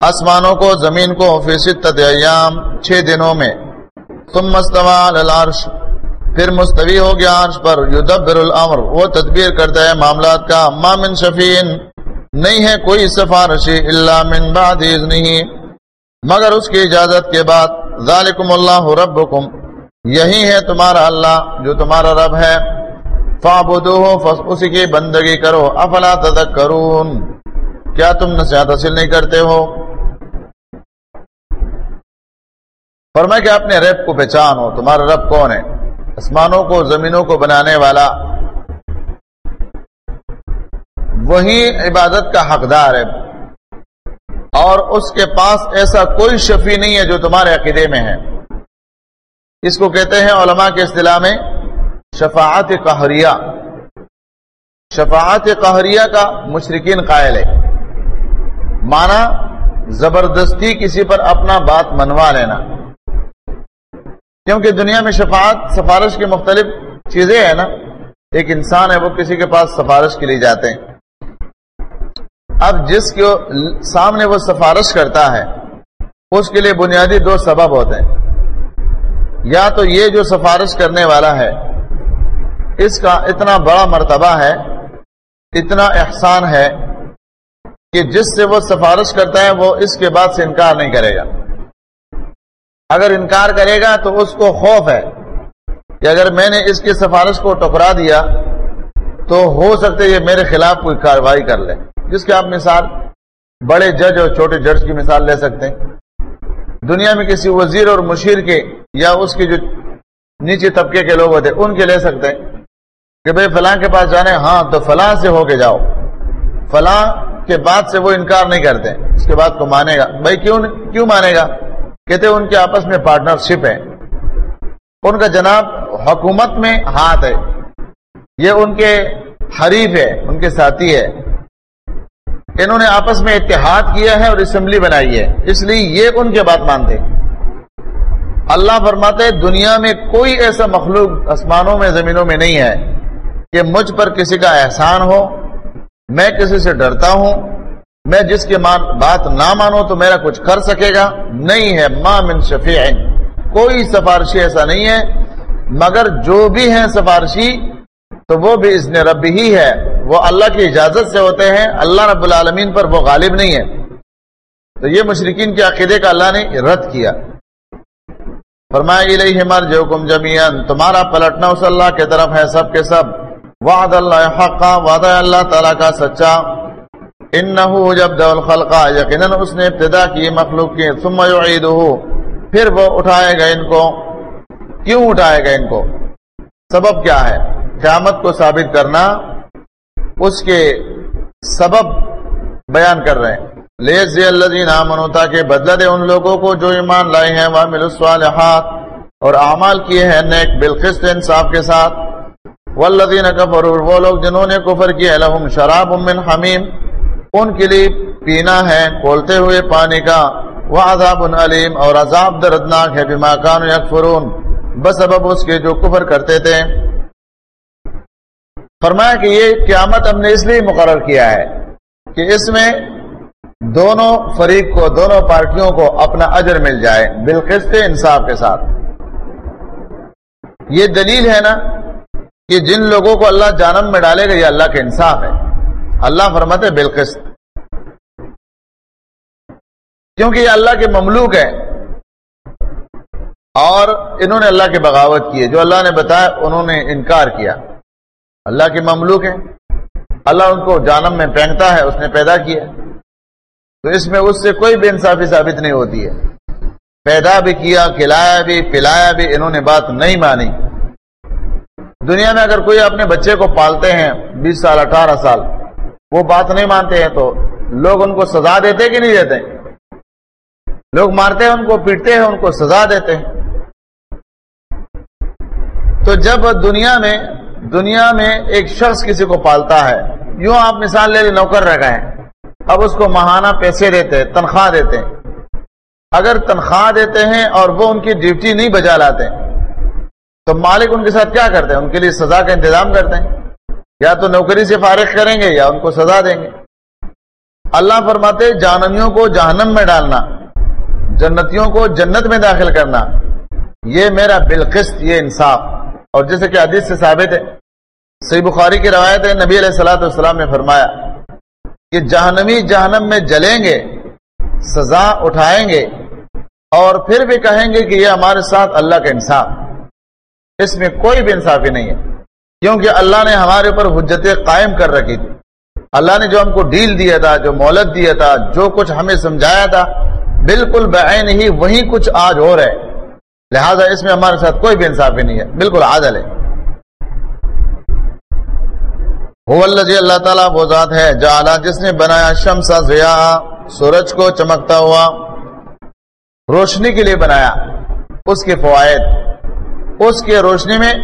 آسمانوں کو، زمین کو فی ستۃ ایام، چھ دنوں میں۔ ثم استوى علی العرش۔ پھر مستوی ہو گیا عرش پر، یدبر الامر۔ وہ تدبیر کرتا ہے معاملات کا۔ ما من شفین، نہیں ہے کوئی سفارشی الا من بعد اذنہ۔ مگر اس کی اجازت کے بعد ذالکم اللہ ربکم۔ یہی ہے تمہارا اللہ جو تمہارا رب ہے۔ اسی کی بندگی کرو۔ افلا تذکرون، کیا تم نصیحت حاصل نہیں کرتے ہو؟ فرمائے کہ اپنے رب کو پہچانو، تمہارا رب کون ہے؟ آسمانوں کو، زمینوں کو بنانے والا۔ وہی عبادت کا حقدار ہے۔ اور اس کے پاس ایسا کوئی شفیع نہیں ہے جو تمہارے عقیدے میں ہے۔ اس کو کہتے ہیں علماء کے اصطلاح میں شفاعت قہریہ۔ شفاعت قہریہ کا مشرقین قائل ہے مانا زبردستی کسی پر اپنا بات منوا لینا۔ کیونکہ دنیا میں شفاعت سفارش کی مختلف چیزیں ہیں نا، ایک انسان ہے وہ کسی کے پاس سفارش کے لیے جاتے ہیں۔ اب جس کے سامنے وہ سفارش کرتا ہے، اس کے لیے بنیادی دو سبب ہوتے ہیں۔ یا تو یہ جو سفارش کرنے والا ہے، اس کا اتنا بڑا مرتبہ ہے، اتنا احسان ہے کہ جس سے وہ سفارش کرتا ہے، وہ اس کے بعد سے انکار نہیں کرے گا۔ اگر انکار کرے گا تو اس کو خوف ہے کہ اگر میں نے اس کی سفارش کو ٹکرا دیا تو ہو سکتے یہ میرے خلاف کوئی کاروائی کر لے۔ جس کے آپ مثال بڑے جج اور چھوٹے جج کی مثال لے سکتے ہیں۔ دنیا میں کسی وزیر اور مشیر کے یا اس کے جو نیچے طبقے کے لوگ ہوتے ان کے لے سکتے ہیں کہ بھائی فلاں کے پاس جانے ہاں تو فلاں سے ہو کے جاؤ۔ فلاں کے بعد سے وہ انکار نہیں کرتے، اس کے بعد کو مانے گا۔ بھائی کیوں کیوں مانے گا؟ کہتے ان کے آپس میں پارٹنرشپ ہے ان کا جناب حکومت میں ہاتھ ہے۔ یہ ان کے حریف ہے، ان کے ساتھی ہے۔ انہوں نے آپس میں اتحاد کیا ہے اور اسمبلی بنائی ہے۔ اس لیے یہ ان کے بات مانتے اللہ فرماتے دنیا میں کوئی ایسا مخلوق آسمانوں میں، زمینوں میں نہیں ہے کہ مجھ پر کسی کا احسان ہو، میں کسی سے ڈرتا ہوں، میں جس کے بات نہ مانو تو میرا کچھ کر سکے گا، نہیں ہے ما من شفیع کوئی سفارشی ایسا نہیں ہے، مگر جو بھی ہیں سفارشی، تو وہ بھی اس نے رب ہی ہے۔ وہ اللہ کی اجازت سے ہوتے ہیں، اللہ رب العالمین پر وہ غالب نہیں ہے۔ تو یہ مشرقین کے عقیدے کا اللہ نے رد کیا۔ فرمایا مر جو کم جمیان تمہارا پلٹنا اس اللہ کے طرف ہے، سب کے سب۔ وعد اللہ حقا وعدہ اللہ تعالیٰ کا سچا۔ انہو جب دول خلقا یقیناً اس نے ابتدا کی مخلوق کی ثم یعیدہو، پھر وہ اٹھائے گا ان کو۔ کیوں اٹھائے گا ان کو؟ سبب کیا ہے؟ قیامت کو ثابت کرنا، اس کے سبب بیان کر رہے ہیں۔ لیزی الذین آمنوا تاکہ بدلہ دے ان لوگوں کو جو ایمان لائے ہیں، وعملوا الصالحات۔ اور اعمال کیے ہیں نیک، بالقسط انصاف کے ساتھ۔ والذین کفروا، وہ لوگ جنہوں نے کفر کیا لهم شراب من حمیم ان کے لیے پینا ہے، کھولتے ہوئے پانی کا۔ وعذاب علیم اور عذاب دردناک ہے، بما كانوا یکفرون بس سبب اس کے جو کفر کرتے تھے۔ فرمایا کہ یہ قیامت ہم نے اس لیے مقرر کیا ہے کہ اس میں دونوں فریق کو، دونوں پارٹیوں کو اپنا اجر مل جائے بالقسط انصاف کے ساتھ۔ یہ دلیل ہے نا کہ جن لوگوں کو اللہ جانم میں ڈالے گا، یہ اللہ کا انصاف ہے۔ اللہ فرمت ہے بالقسط۔ کیونکہ یہ اللہ کے مملوک ہے اور انہوں نے اللہ کی بغاوت کی ہے جو اللہ نے بتایا، انہوں نے انکار کیا۔ اللہ کے مملوک ہے اللہ ان کو جانم میں پھینکتا ہے، اس نے پیدا کیا۔ تو اس میں اس سے کوئی بے انصافی ثابت نہیں ہوتی ہے۔ پیدا بھی کیا، کھلایا بھی، پلایا بھی، انہوں نے بات نہیں مانی۔ دنیا میں اگر کوئی اپنے بچے کو پالتے ہیں، بیس سال، اٹھارہ سال، وہ بات نہیں مانتے ہیں تو لوگ ان کو سزا دیتے کہ نہیں دیتے؟ لوگ مارتے ہیں ان کو، پیٹتے ہیں، ان کو سزا دیتے ہیں۔ تو جب دنیا میں دنیا میں ایک شخص کسی کو پالتا ہے، یوں آپ مثال لے لیں، نوکر رہ گئے اب اس کو ماہانہ پیسے دیتے ہیں، تنخواہ دیتے ہیں۔ اگر تنخواہ دیتے ہیں اور وہ ان کی ڈیوٹی نہیں بجا لاتے، تو مالک ان کے ساتھ کیا کرتے ہیں؟ ان کے لیے سزا کا انتظام کرتے ہیں۔ یا تو نوکری سے فارغ کریں گے یا ان کو سزا دیں گے۔ اللہ فرماتے جانمیوں کو جہنم میں ڈالنا، جنتیوں کو جنت میں داخل کرنا، یہ میرا بالقسط، یہ انصاف۔ اور جیسے کہ حدیث سے ثابت ہے سی بخاری کی روایت ہے، نبی علیہ السلاۃ والسلام نے فرمایا کہ جہنمی جہنم میں جلیں گے، سزا اٹھائیں گے اور پھر بھی کہیں گے کہ یہ ہمارے ساتھ اللہ کا انصاف اس میں کوئی بھی انصافی نہیں ہے۔ کیونکہ اللہ نے ہمارے اوپر حجتیں قائم کر رکھی تھی۔ اللہ نے جو ہم کو ڈیل دیا تھا، جو مولت دیا تھا، جو کچھ ہمیں سمجھایا تھا، بالکل بعین ہی وہی کچھ آج ہو رہا ہے۔ لہذا اس میں ہمارے ساتھ کوئی بھی انصافی نہیں ہے۔ بالکل عادل ہے۔ اللہ تعالیٰ وہ ذات ہے جعلا جس نے بنایا شمسا ضیاء سورج کو چمکتا ہوا، روشنی کے لیے بنایا، اس کے فوائد، اس کے روشنی میں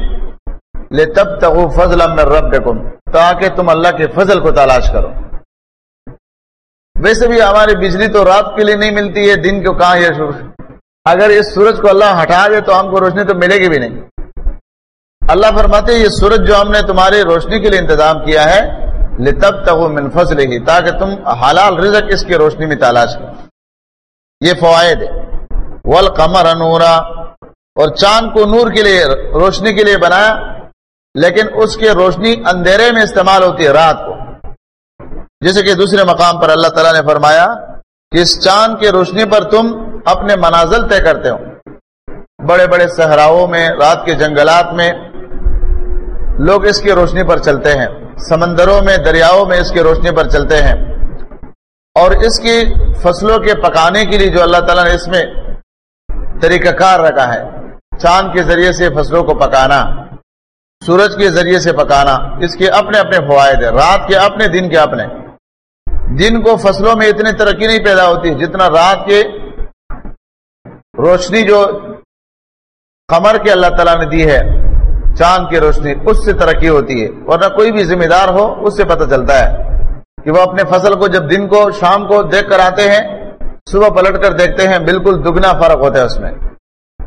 لے تب تک فضل رب تاکہ تم اللہ کے فضل کو تلاش کرو۔ ویسے بھی ہماری بجلی تو رات کے لیے نہیں ملتی ہے، دن کو کہاں یہ اگر اس سورج کو اللہ ہٹا دے تو ہم کو روشنی تو ملے گی بھی نہیں۔ اللہ فرماتے یہ سورج جو ہم نے تمہاری روشنی کے لیے انتظام کیا ہے لے تب تک من فضل ہی تاکہ تم حلال رزق اس کی روشنی میں تلاش کرو۔ یہ فوائد ہے ول قمر انورا اور چاند کو نور کے لیے، روشنی کے لیے بنایا، لیکن اس کی روشنی اندھیرے میں استعمال ہوتی ہے، رات کو۔ جیسے کہ دوسرے مقام پر اللہ تعالیٰ نے فرمایا کہ اس چاند کی روشنی پر تم اپنے منازل طے کرتے ہو۔ بڑے بڑے صحراؤں میں، رات کے جنگلات میں لوگ اس کی روشنی پر چلتے ہیں، سمندروں میں، دریاؤں میں اس کی روشنی پر چلتے ہیں۔ اور اس کی فصلوں کے پکانے کے لیے جو اللہ تعالیٰ نے اس میں طریقہ کار رکھا ہے، چاند کے ذریعے سے فصلوں کو پکانا، سورج کے ذریعے سے پکانا، اس کے اپنے اپنے فوائد ہیں۔ رات کے اپنے، دن کے اپنے۔ دن کو فصلوں میں اتنی ترقی نہیں پیدا ہوتی جتنا رات کے روشنی جو قمر کے اللہ تعالیٰ نے دی ہے۔ چاند کی روشنی اس سے ترقی ہوتی ہے، ورنہ کوئی بھی ذمہ دار ہو، اس سے پتہ چلتا ہے کہ وہ اپنے فصل کو جب دن کو، شام کو دیکھ کر آتے ہیں، صبح پلٹ کر دیکھتے ہیں، بالکل دگنا فرق ہوتا ہے اس میں۔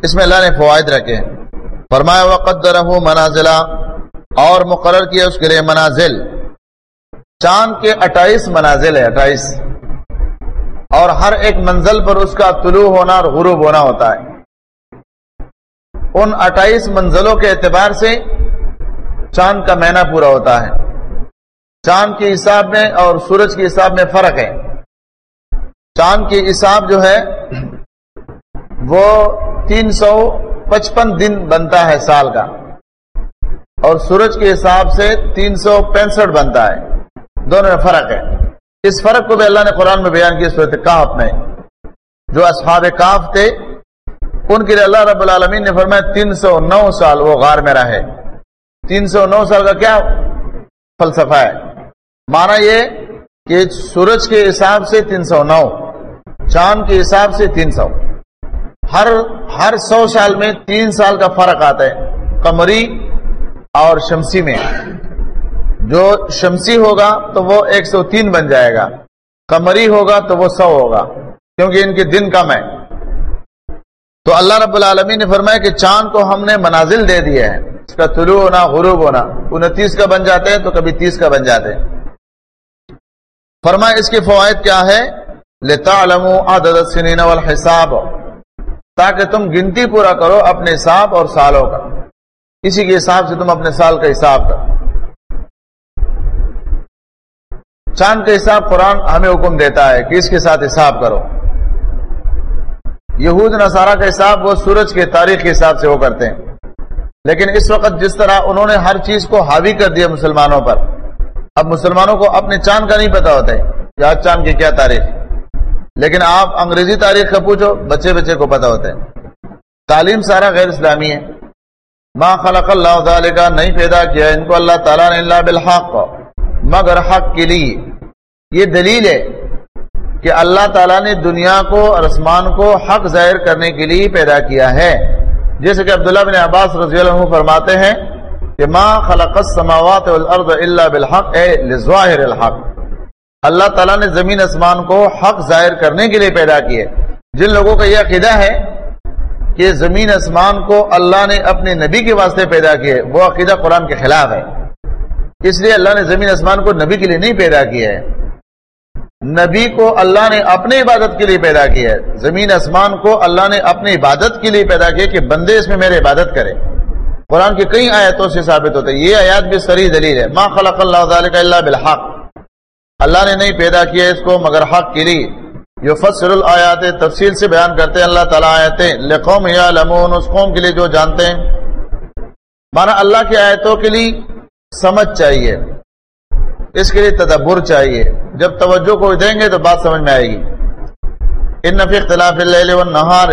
اس میں اللہ نے فوائد رکھے ہیں۔ فرمایا وقت رہو منازلہ اور مقرر کیا اس کے لیے منازل۔ چاند کے اٹھائیس منازل ہے اٹھائیس۔ اور ہر ایک منزل پر اس کا طلوع ہونا اور غروب ہونا ہوتا ہے۔ ان اٹھائیس منزلوں کے اعتبار سے چاند کا مہینہ پورا ہوتا ہے۔ چاند کے حساب میں اور سورج کے حساب میں فرق ہے۔ چاند کے حساب جو ہے، وہ تین سو پچپن دن بنتا ہے سال کا۔ اور سورج کے حساب سے تین سو پینسٹھ بنتا ہے۔ دونوں میں فرق ہے۔ اس فرق کو بھی اللہ نے قرآن میں بیان کیا صورت کاف میں۔ جو اصحاب کاف تھے ان کے لیے اللہ رب العالمین نے فرمایا تین سو نو سال وہ غار میں رہے۔ تین سو نو سال کا کیا فلسفہ ہے۔ مانا یہ کہ سورج کے حساب سے تین سو نو، چاند کے حساب سے تین سو۔ ہر ہر سو سال میں تین سال کا فرق آتا ہے قمری اور شمسی میں۔ جو شمسی ہوگا تو وہ ایک سو تین بن جائے گا۔ قمری ہوگا تو وہ سو ہوگا۔ کیونکہ ان کے دن کم ہے تو اللہ رب العالمین نے فرمایا کہ چاند کو ہم نے منازل دے دیا ہے۔ اس کا طلوع ہونا، غروب ہونا۔ انتیس کا بن جاتے ہیں تو کبھی تیس کا بن جاتے ہیں فرمایا اس کے فوائد کیا ہے؟ عدد السنین والحساب۔ تاکہ تم گنتی پورا کرو اپنے حساب اور سالوں کا۔ اسی کے حساب سے تم اپنے سال کا حساب کرو۔ چاند کا حساب قرآن ہمیں حکم دیتا ہے کہ اس کے ساتھ حساب کرو۔ یہود نصارہ کا حساب وہ سورج کے تاریخ کے حساب سے وہ کرتے ہیں۔ لیکن اس وقت جس طرح انہوں نے ہر چیز کو حاوی کر دیا مسلمانوں پر، اب مسلمانوں کو اپنے چاند کا نہیں پتا ہوتا ہے کہ آج چاند کی کیا تاریخ۔ لیکن آپ انگریزی تاریخ کا پوچھو، بچے بچے کو پتا ہوتا ہے۔ تعلیم سارا غیر اسلامی ہے۔ ما خلق اللہ تعالی کا نہیں پیدا کیا ان کو اللہ تعالیٰ نے اللہ بالحق، مگر حق کے لیے۔ یہ دلیل ہے کہ اللہ تعالیٰ نے دنیا کو اور آسمان کو حق ظاہر کرنے کے لیے پیدا کیا ہے۔ جیسے کہ عبداللہ بن عباس رضی اللہ عنہ فرماتے ہیں کہ ما خلق السماوات والارض الا بالحق، اے لظواہر الحق۔ اللہ تعالیٰ نے زمین آسمان کو حق ظاہر کرنے کے لیے پیدا کیے جن لوگوں کا یہ عقیدہ ہے کہ زمین آسمان کو اللہ نے اپنے نبی کے واسطے پیدا کیے وہ عقیدہ قرآن کے خلاف ہے۔ اس لیے اللہ نے زمین آسمان کو نبی کے لیے نہیں پیدا کیا ہے۔ نبی کو اللہ نے اپنی عبادت کے لیے پیدا کیا ہے۔ زمین، آسمان کو اللہ نے اپنی عبادت کے لیے پیدا کیا کہ بندے اس میں میرے عبادت کرے قرآن کی کئی آیتوں سے ثابت ہوتے یہ آیات بھی سری دلیل ہے۔ ما خلق اللہ اللہ بالحق۔ اللہ نے نہیں پیدا کیا اس کو مگر حق کے لیے۔ یہ فصل الآیات، تفصیل سے بیان کرتے ہیں۔ اللہ تعالیٰ آیتیں۔ لقوم یا لمون اس قوم کے لیے جو جانتے ہیں۔ مانا اللہ کی آیتوں کے لیے سمجھ چاہیے۔ اس کے لیے تدبر چاہیے۔ جب توجہ کو دیں گے تو بات سمجھ میں آئے گی۔ ان نفی اختلاف نہار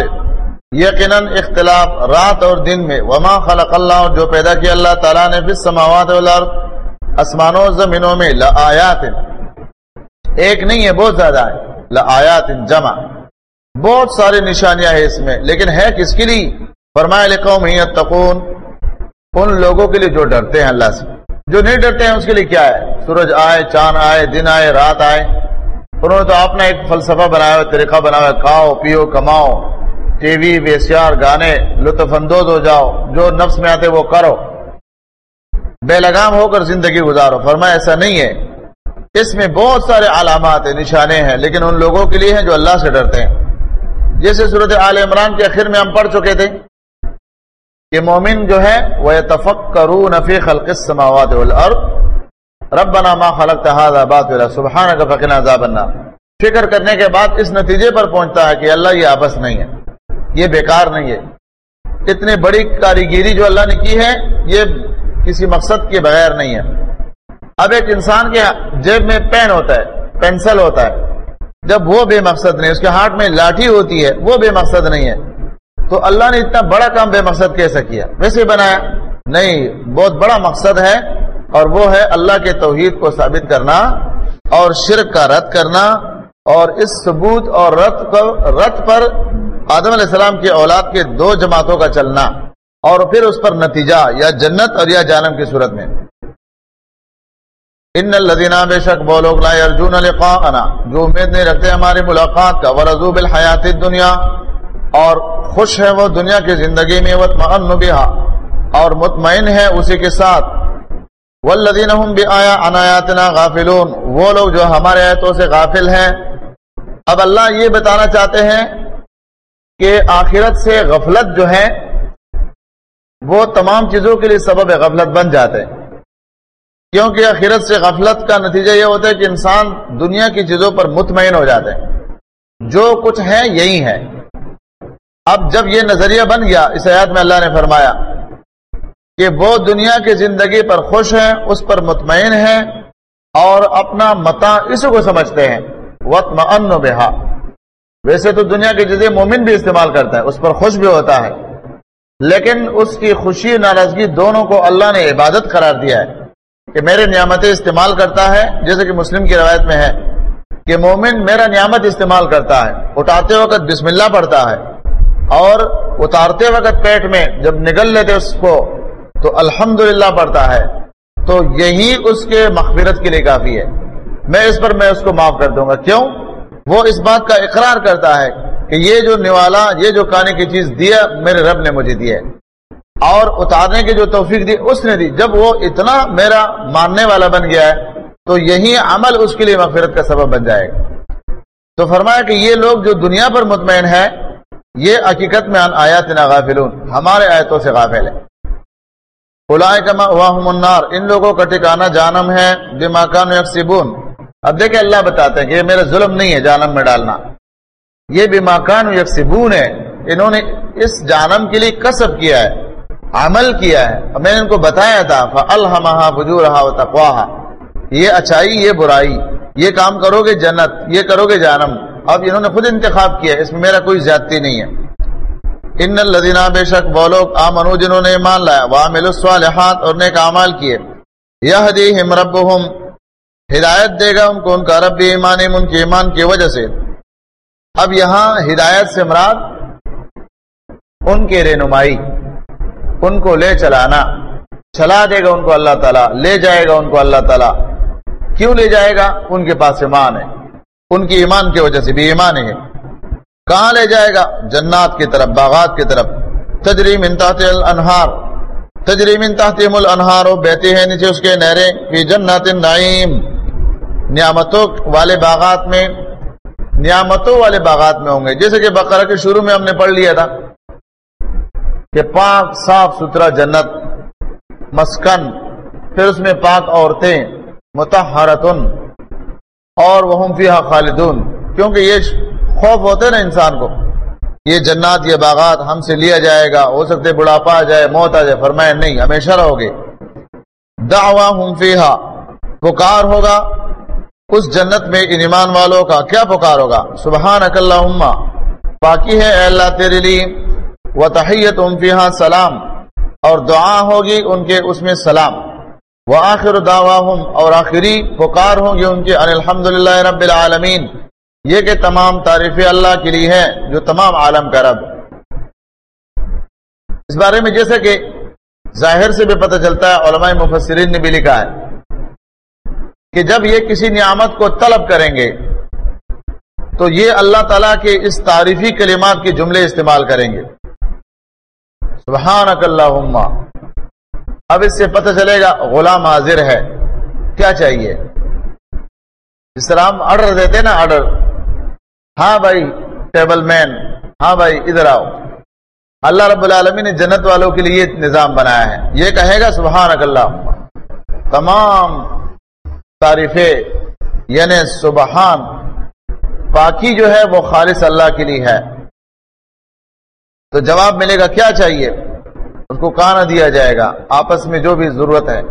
یقیناً اختلاف رات اور دن میں۔ وما خلق اللہ جو پیدا کیا اللہ تعالیٰ نے پھر سماوات آسمانوں زمینوں میں، لآیات۔ ایک نہیں ہے، بہت زیادہ ہے۔ لآیات جمع۔ بہت ساری نشانیاں ہیں اس میں، لیکن ہے کس کے لیے؟ فرمائے لقوم تقون ان لوگوں کے لیے جو ڈرتے ہیں اللہ سے۔ جو نہیں ڈرتے ہیں، اس کے لیے کیا ہے؟ سورج آئے، چاند آئے، دن آئے، رات آئے۔ انہوں نے تو اپنا ایک فلسفہ بنایا ہوا، طریقہ بنایا ہوا، کھاؤ، پیو، کماؤ، ٹی وی ویسیار گانے، لطف اندوز ہو جاؤ، جو نفس میں آتے وہ کرو۔ بے لگام ہو کر زندگی گزارو۔ فرمایا، ایسا نہیں ہے۔ اس میں بہت سارے علامات ہیں، نشانے ہیں، لیکن ان لوگوں کے لیے ہیں جو اللہ سے ڈرتے ہیں۔ جیسے صورت عال عمران کے آخر میں ہم پڑھ چکے تھے۔ کہ مومن جو ہے وہ تفق کرو نفی خلق سماوات ربنا ما خلقت هذا باطلا سبحانك فقنا عذاب النار۔ فکر کرنے کے بعد اس نتیجے پر پہنچتا ہے کہ اللہ یہ آپس نہیں ہے، یہ بیکار نہیں ہے۔ اتنی بڑی کاریگری جو اللہ نے کی ہے، یہ کسی مقصد کے بغیر نہیں ہے۔ اب ایک انسان کے جیب میں پین ہوتا ہے، پینسل ہوتا ہے۔ جب وہ بے مقصد نہیں، اس کے ہاتھ میں لاٹھی ہوتی ہے، وہ بے مقصد نہیں ہے۔ تو اللہ نے اتنا بڑا کام بے مقصد کیسا کیا؟ ویسے بنایا۔ نہیں، بہت بڑا مقصد ہے اور وہ ہے اللہ کے توحید کو ثابت کرنا اور شرک کا رد کرنا اور اس ثبوت اور رت رت پر آدم علیہ السلام کی اولاد کے دو جماعتوں کا چلنا اور پھر اس پر نتیجہ یا جنت اور یا جانم کی صورت میں۔ ان الدینہ بے شک وہ لا ارجن لقاءنا۔ جو امید نہیں رکھتے ہماری ملاقات کا۔ ورزوب الحیات دنیا اور خوش ہے وہ دنیا کی زندگی میں وطمئن بها، اور مطمئن ہے اسی کے ساتھ۔ والذین هم بآیا عنایاتنا غافلون، وہ لوگ جو ہمارے آیتوں سے غافل ہیں۔ اب اللہ یہ بتانا چاہتے ہیں کہ آخرت سے غفلت جو ہے، وہ تمام چیزوں کے لیے سبب غفلت بن جاتے۔ ہیں کیونکہ آخرت سے غفلت کا نتیجہ یہ ہوتا ہے کہ انسان دنیا کی چیزوں پر مطمئن ہو جاتے۔ ہیں جو کچھ ہے، یہی ہے۔ اب جب یہ نظریہ بن گیا، اس آیات میں اللہ نے فرمایا کہ وہ دنیا کی زندگی پر خوش ہیں، اس پر مطمئن ہیں اور اپنا متا اس کو سمجھتے ہیں۔ وطم ان بہا ویسے تو دنیا کی چیزیں مومن بھی استعمال کرتا ہے، اس پر خوش بھی ہوتا ہے۔ لیکن اس کی خوشی، ناراضگی دونوں کو اللہ نے عبادت قرار دیا ہے کہ میرے نعمتیں استعمال کرتا ہے۔ جیسے کہ مسلم کی روایت میں ہے کہ مومن میرا نعمت استعمال کرتا ہے۔ اٹھاتے وقت بسم اللہ پڑھتا ہے۔ اور اتارتے وقت پیٹ میں جب نگل لیتے اس کو، تو الحمد پڑھتا ہے۔ تو یہی اس کے مغفرت کے لیے کافی ہے۔ میں اس پر میں اس کو معاف کر دوں گا۔ کیوں؟ وہ اس بات کا اقرار کرتا ہے کہ یہ جو نوالا، یہ جو کھانے کی چیز دیا، میرے رب نے مجھے دیا ہے۔ اور اتارنے کی جو توفیق دی، اس نے دی۔ جب وہ اتنا میرا ماننے والا بن گیا ہے، تو یہی عمل اس کے لیے مغفرت کا سبب بن جائے گا۔ تو فرمایا کہ یہ لوگ جو دنیا پر مطمئن ہے یہ حقیقت میں آیات غافلون، ہمارے آیتوں سے غافل ہے النار، ان لوگوں کا ٹھکانا جانم ہے دماکان یکسبون۔ اب دیکھیں اللہ بتاتے ہیں کہ یہ میرا ظلم نہیں ہے جانم میں ڈالنا۔ یہ بیماکان یکسبون ہے، انہوں نے اس جانم کے لیے کسب کیا ہے، عمل کیا ہے۔ میں نے ان کو بتایا تھا الحمہ بجو رہا یہ اچھائی، یہ برائی، یہ کام کرو گے جنت، یہ کرو گے جانم اب انہوں نے خود انتخاب کیا اس میں میرا کوئی زیادتی نہیں ہے۔ ان الدینہ بے شک وہ لوگ آ منو جنہوں نے ایمان لایا وہ مل الصالحات اور نیک اعمال کیے۔ یہ دی ہم ہدایت دے گا ان کو، ان کا رب بھی ایمان ان کے ایمان کی وجہ سے۔ اب یہاں ہدایت سے مراد ان کے رہنمائی، ان کو لے چلانا۔ چلا دے گا ان کو اللہ تعالیٰ، لے جائے گا ان کو اللہ تعالیٰ۔ کیوں لے جائے گا؟ ان کے پاس ایمان ہے۔ ان کی ایمان کی وجہ سے بھی ایمان ہے۔ کہاں لے جائے گا؟ جنات کی طرف، باغات کی طرف۔ تجریم انتہتے الانہار۔ تجریم انتہتیم الانہار۔ و بہتے ہیں نیچے اس کے نہریں۔ فی جنات النعیم۔ نعمتوں والے باغات میں، نعمتوں والے باغات میں ہوں گے۔ جیسے کہ بقرہ کے شروع میں ہم نے پڑھ لیا تھا کہ پاک، صاف ستھرا جنت، مسکن۔ پھر اس میں پاک عورتیں۔ متحرتن اور وہ خالدون، کیونکہ یہ خوف ہوتے نا انسان کو۔ یہ جنات، یہ باغات ہم سے لیا جائے گا، ہو سکتے بڑھاپا آ جائے، موت آ جائے۔ فرمائے نہیں، ہمیشہ رہو گے۔ دعوا ہم فیحا پکار ہوگا اس جنت میں ان ایمان والوں کا۔ کیا پکار ہوگا؟ سبحان اک اللہ باقی ہے اے اللہ تیرے لیے۔ وہ تحیت فیحا سلام۔ اور دعا ہوگی ان کے، اس میں سلام۔ وہ آخر دعواہم، اور آخری پکار ہوں گی ان کے الحمد رب العالمین۔ یہ کہ تمام تعریف اللہ کے لیے ہے جو تمام عالم کا رب۔ اس بارے میں جیسے کہ ظاہر سے بھی پتہ چلتا ہے، علماء مفسرین نے بھی لکھا ہے کہ جب یہ کسی نعمت کو طلب کریں گے، تو یہ اللہ تعالیٰ کے اس تعریفی کلمات کے جملے استعمال کریں گے۔ سبحانک اللہم۔ اب اس سے پتہ چلے گا غلام حاضر ہے، کیا چاہیے؟ جس طرح ہم آرڈر دیتے نا آرڈر ہاں بھائی ٹیبل مین ہاں بھائی، ادھر آؤ۔ اللہ رب العالمین نے جنت والوں کے لیے نظام بنایا ہے۔ یہ کہے گا سبحان اللہ تمام تعریفیں یعنی سبحان باقی جو ہے وہ خالص اللہ کے لیے ہے۔ تو جواب ملے گا، کیا چاہیے؟ اس کو کہاں دیا جائے گا؟ آپس میں جو بھی ضرورت ہے۔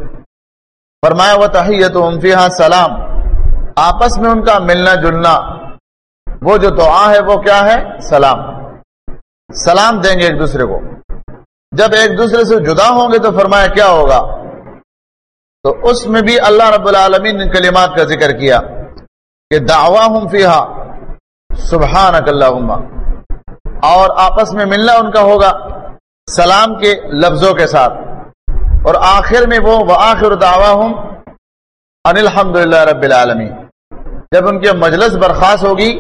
فرمایا وہ تحیت امفیہ سلام. آپس میں ان کا ملنا جلنا، وہ جو دعا ہے، وہ کیا ہے؟ سلام۔ سلام دیں گے ایک دوسرے کو۔ جب ایک دوسرے سے جدا ہوں گے تو فرمایا، کیا ہوگا؟ تو اس میں بھی اللہ رب العالمین نے کلمات کا ذکر کیا کہ دعوا ہوں فیحا سبحان اللہ اور آپس میں ملنا ان کا ہوگا۔ سلام کے لفظوں کے ساتھ۔ اور آخر میں وہ آخر دعوا ہوں ان الحمد للہ رب العالمین۔ جب ان کی مجلس برخاست ہوگی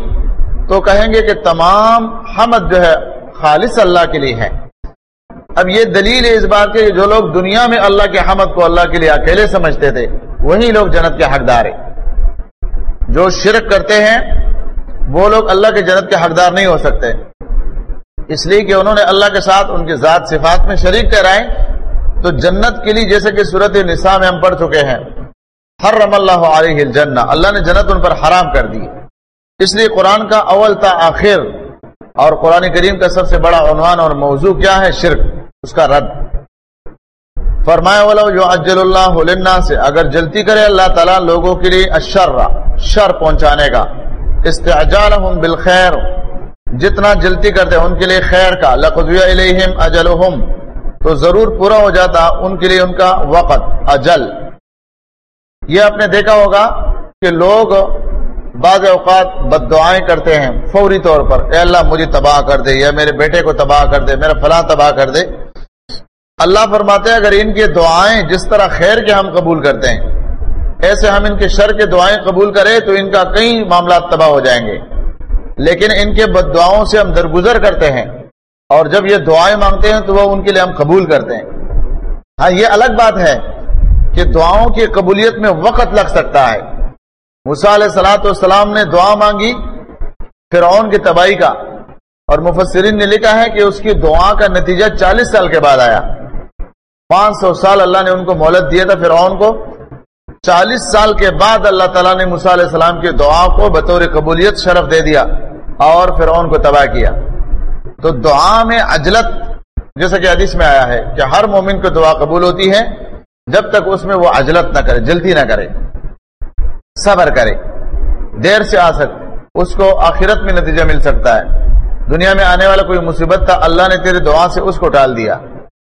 تو کہیں گے کہ تمام حمد جو ہے خالص اللہ کے لیے ہے۔ اب یہ دلیل ہے اس بات کے جو لوگ دنیا میں اللہ کے حمد کو اللہ کے لیے اکیلے سمجھتے تھے، وہی لوگ جنت کے حقدار ہیں۔ جو شرک کرتے ہیں، وہ لوگ اللہ کے جنت کے حقدار نہیں ہو سکتے۔ اس لیے کہ انہوں نے اللہ کے ساتھ ان کی ذات صفات میں شریک کرائے تو جنت کے لیے جیسے کہ صورت نساء میں ہم پڑھ چکے ہیں ہر رم اللہ علیہ الجنہ، اللہ نے جنت ان پر حرام کر دی۔ اس لیے قرآن کا اول تا آخر اور قرآن کریم کا سب سے بڑا عنوان اور موضوع کیا ہے؟ شرک، اس کا رد۔ فرمایا والا جو اجل اللہ سے اگر جلتی کرے اللہ تعالیٰ لوگوں کے لیے اشر شر پہنچانے کا۔ استعجال بالخیر۔ جتنا جلتی کرتے ان کے لیے خیر کا. لقضی علیہم اجلہم. تو ضرور پورا ہو جاتا ان کے لیے ان کا وقت، اجل. یہ آپ نے دیکھا ہوگا کہ لوگ بعض اوقات بد دعائیں کرتے ہیں فوری طور پر. اے اللہ، مجھے تباہ کر دے، یا میرے بیٹے کو تباہ کر دے، میرا فلاں تباہ کر دے. اللہ فرماتے ہیں، اگر ان کی دعائیں جس طرح خیر کے ہم قبول کرتے ہیں، ایسے ہم ان کے شر کے دعائیں قبول کریں تو ان کا کئی معاملات تباہ ہو جائیں گے. لیکن ان کے بد دعاؤں سے ہم درگزر کرتے ہیں۔ اور جب یہ دعائیں مانگتے ہیں تو وہ ان کے لیے ہم قبول کرتے ہیں۔ ہاں یہ الگ بات ہے کہ دعاؤں کی قبولیت میں وقت لگ سکتا ہے۔ علیہ سلاۃ والسلام نے دعا مانگی فرعون کی تباہی کا، اور مفسرین نے لکھا ہے کہ اس کی دعا کا نتیجہ چالیس سال کے بعد آیا۔ پانچ سو سال اللہ نے ان کو مہلت دیا تھا فرعون کو۔ چالیس سال کے بعد اللہ تعالیٰ نے علیہ السلام کی دعا کو بطور قبولیت شرف دے دیا۔ اور فرعون کو تباہ کیا۔ تو دعا میں اجلت جیسا کہ حدیث میں آیا ہے کہ ہر مومن کو دعا قبول ہوتی ہے، جب تک اس میں وہ اجلت نہ کرے جلدی نہ کرے، صبر کرے، دیر سے آ سکتے اس کو آخرت میں نتیجہ مل سکتا ہے۔ دنیا میں آنے والا کوئی مصیبت تھا، اللہ نے تیرے دعا سے اس کو ٹال دیا۔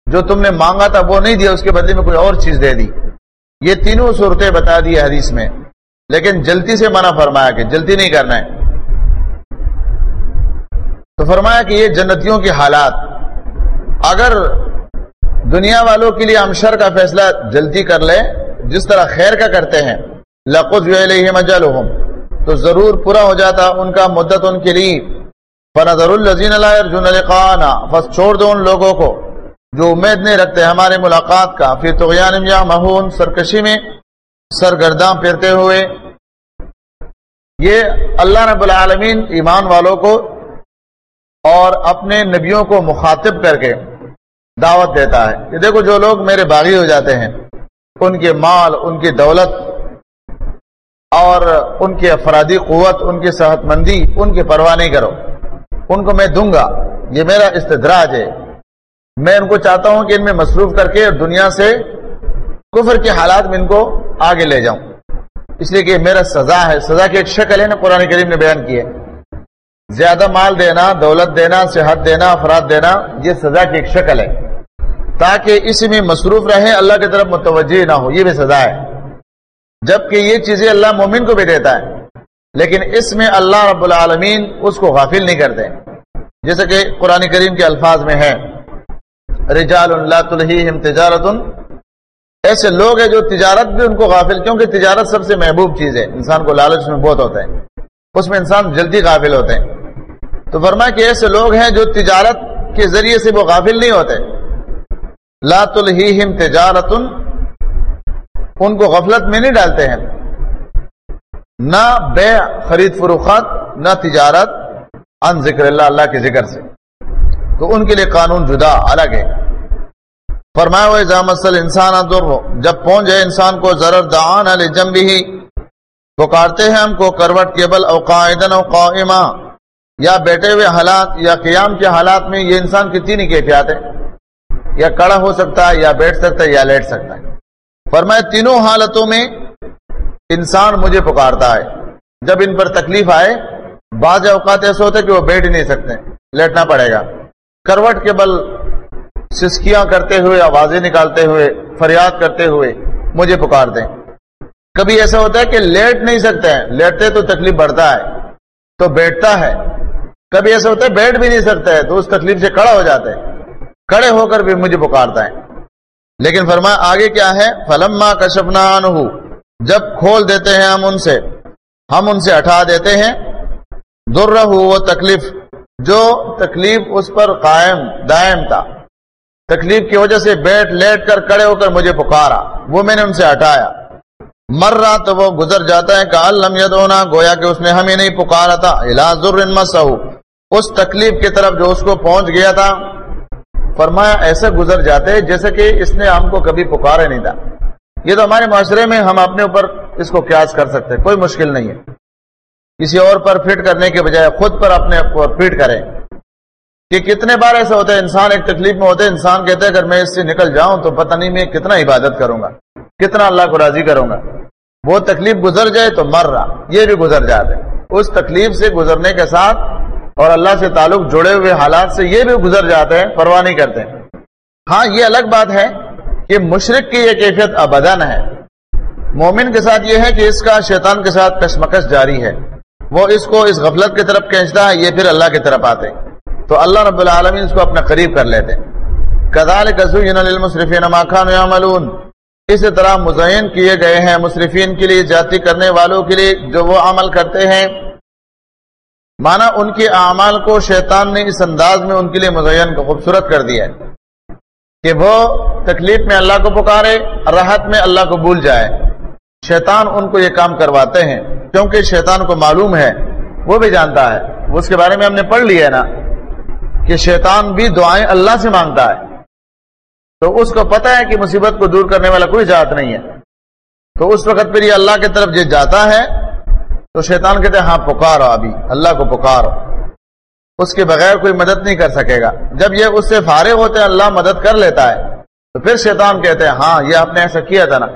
جو تم نے مانگا تھا، وہ نہیں دیا، اس کے بدلے میں کوئی اور چیز دے دی۔ یہ تینوں صورتیں بتا دی حدیث میں۔ لیکن جلدی سے منع فرمایا کہ جلدی نہیں کرنا ہے۔ تو فرمایا کہ یہ جنتیوں کے حالات، اگر دنیا والوں کے لیے ہم شر کا فیصلہ جلدی کر لیں، جس طرح خیر کا کرتے ہیں لقز مجلحم تو ضرور پورا ہو جاتا ان کا مدت ان کے لیے۔ فنظر الزین بس چھوڑ دو ان لوگوں کو جو امید نہیں رکھتے ہمارے ملاقات کا۔ پھر تو یا مہون سرکشی میں سرگرداں پھرتے ہوئے۔ یہ اللہ رب العالمین ایمان والوں کو اور اپنے نبیوں کو مخاطب کر کے دعوت دیتا ہے۔ کہ دیکھو جو لوگ میرے باغی ہو جاتے ہیں، ان کے مال، ان کی دولت اور ان کی افرادی قوت، ان کی صحت مندی، ان کی پرواہ نہیں کرو۔ ان کو میں دوں گا۔ یہ میرا استدراج ہے۔ میں ان کو چاہتا ہوں کہ ان میں مصروف کر کے دنیا سے کفر کے حالات میں ان کو آگے لے جاؤں۔ اس لیے کہ میرا سزا ہے۔ سزا کی ایک شکل ہے نا قرآن کریم نے بیان کی ہے۔ زیادہ مال دینا، دولت دینا، صحت دینا، افراد دینا، یہ سزا کی ایک شکل ہے۔ تاکہ اس میں مصروف رہے اللہ کی طرف متوجہ نہ ہو، یہ بھی سزا ہے۔ جبکہ یہ چیزیں اللہ مومن کو بھی دیتا ہے، لیکن اس میں اللہ رب العالمین اس کو غافل نہیں کرتے۔ جیسے کہ قرآن کریم کے الفاظ میں ہے، رجال اللہ تجارت۔ ایسے لوگ ہیں جو تجارت بھی ان کو غافل، کیونکہ تجارت سب سے محبوب چیز ہے۔ انسان کو لالچ میں بہت ہوتا ہے۔ اس میں انسان جلدی غافل ہوتے ہیں۔ تو فرمایا کہ ایسے لوگ ہیں جو تجارت کے ذریعے سے وہ غافل نہیں ہوتے۔ لا تلہیہم تجارت ان کو غفلت میں نہیں ڈالتے ہیں۔ نہ بے خرید فروخت، نہ تجارت ان ذکر اللہ اللہ کے ذکر سے۔ تو ان کے لیے قانون جدا، الگ ہے۔ فرمایا ہوئے جامسل انسان جب پہنچ جائے انسان کو ضرر دعان علی جنب ہی پکارتے ہیں ہم کو کروٹ کے بل اوقائدن او قائمہ یا بیٹھے ہوئے حالات یا قیام کے حالات میں یہ انسان کی تین کیفیات ہیں؟ یا کڑا ہو سکتا ہے یا بیٹھ سکتا ہے یا لیٹ سکتا ہے۔ فرمائے تینوں حالتوں میں انسان مجھے پکارتا ہے۔ جب ان پر تکلیف آئے، بعض اوقات ایسے ہوتے کہ وہ بیٹھ ہی نہیں سکتے، لیٹنا پڑے گا۔ کروٹ کے بل سسکیاں کرتے ہوئے، آوازیں نکالتے ہوئے، فریاد کرتے ہوئے مجھے پکار دیں۔ کبھی ایسا ہوتا ہے کہ لیٹ نہیں سکتے ہیں، لیٹتے تو تکلیف بڑھتا ہے، تو بیٹھتا ہے۔ کبھی ایسا ہوتا ہے بیٹھ بھی نہیں سکتا ہے تو اس تکلیف سے کڑا ہو جاتا ہے۔ کڑے ہو کر بھی مجھے پکارتا ہے۔ لیکن فرمایا، آگے کیا ہے؟ فلما کشپنا جب کھول دیتے ہیں ہم ان سے، ہم ان سے ہٹا دیتے ہیں۔ در وہ تکلیف، جو تکلیف اس پر قائم، دائم تھا۔ تکلیف کی وجہ سے بیٹھ لیٹ کر کڑے ہو کر مجھے پکارا۔ وہ میں نے ان سے ہٹایا مر رہا تو وہ گزر جاتا ہے کہ الم یدونا گویا کہ اس نے ہمیں نہیں پکارا تھا۔ مسح اس تکلیف کی طرف جو اس کو پہنچ گیا تھا۔ فرمایا، ایسے گزر جاتے جیسے کہ اس نے ہم کو کبھی پکارا نہیں تھا۔ یہ تو ہمارے معاشرے میں ہم اپنے اوپر اس کو قیاس کر سکتے کوئی مشکل نہیں ہے۔ کسی اور پر فٹ کرنے کے بجائے خود پر اپنے فٹ کریں۔ کہ کتنے بار ایسا ہوتا ہے انسان ایک تکلیف میں ہوتا ہے انسان کہتے ہیں، اگر میں اس سے نکل جاؤں تو پتہ نہیں میں کتنا عبادت کروں گا، کتنا اللہ کو راضی کروں گا۔ وہ تکلیف گزر جائے تو مر رہا۔ یہ بھی گزر جاتے اس تکلیف سے گزرنے کے ساتھ اور اللہ سے تعلق جڑے ہوئے حالات سے یہ بھی گزر جاتے ہیں، پرواہ نہیں کرتے۔ ہاں یہ الگ بات ہے کہ مشرق کی یہ کیفیت ابدن ہے۔ مومن کے ساتھ یہ ہے کہ اس کا شیطان کے ساتھ کشمکش جاری ہے۔ وہ اس کو اس غفلت کی طرف کھینچتا ہے، یہ پھر اللہ کی طرف آتے۔ تو اللہ رب العالمین اس کو اپنا قریب کر لیتے۔ کدال اسی طرح مزین کیے گئے ہیں مصرفین کے لیے جاتی کرنے والوں کے لیے جو وہ عمل کرتے ہیں۔ مانا ان کے اعمال کو شیطان نے اس انداز میں ان کے لیے مزین کو خوبصورت کر دیا ہے کہ وہ تکلیف میں اللہ کو پکارے، راحت میں اللہ کو بھول جائے۔ شیطان ان کو یہ کام کرواتے ہیں کیونکہ شیطان کو معلوم ہے، وہ بھی جانتا ہے۔ اس کے بارے میں ہم نے پڑھ لیا ہے نا کہ شیطان بھی دعائیں اللہ سے مانگتا ہے۔ تو اس کو پتا ہے کہ مصیبت کو دور کرنے والا کوئی ذات نہیں ہے۔ تو اس وقت پھر یہ اللہ کی طرف یہ جاتا ہے، تو شیطان کہتے ہیں ہاں پکارو ابھی، اللہ کو پکارو۔ اس کے بغیر کوئی مدد نہیں کر سکے گا۔ جب یہ اس سے فارغ ہوتے ہیں اللہ مدد کر لیتا ہے۔ تو پھر شیطان کہتے ہیں ہاں یہ آپ نے ایسا کیا تھا نا۔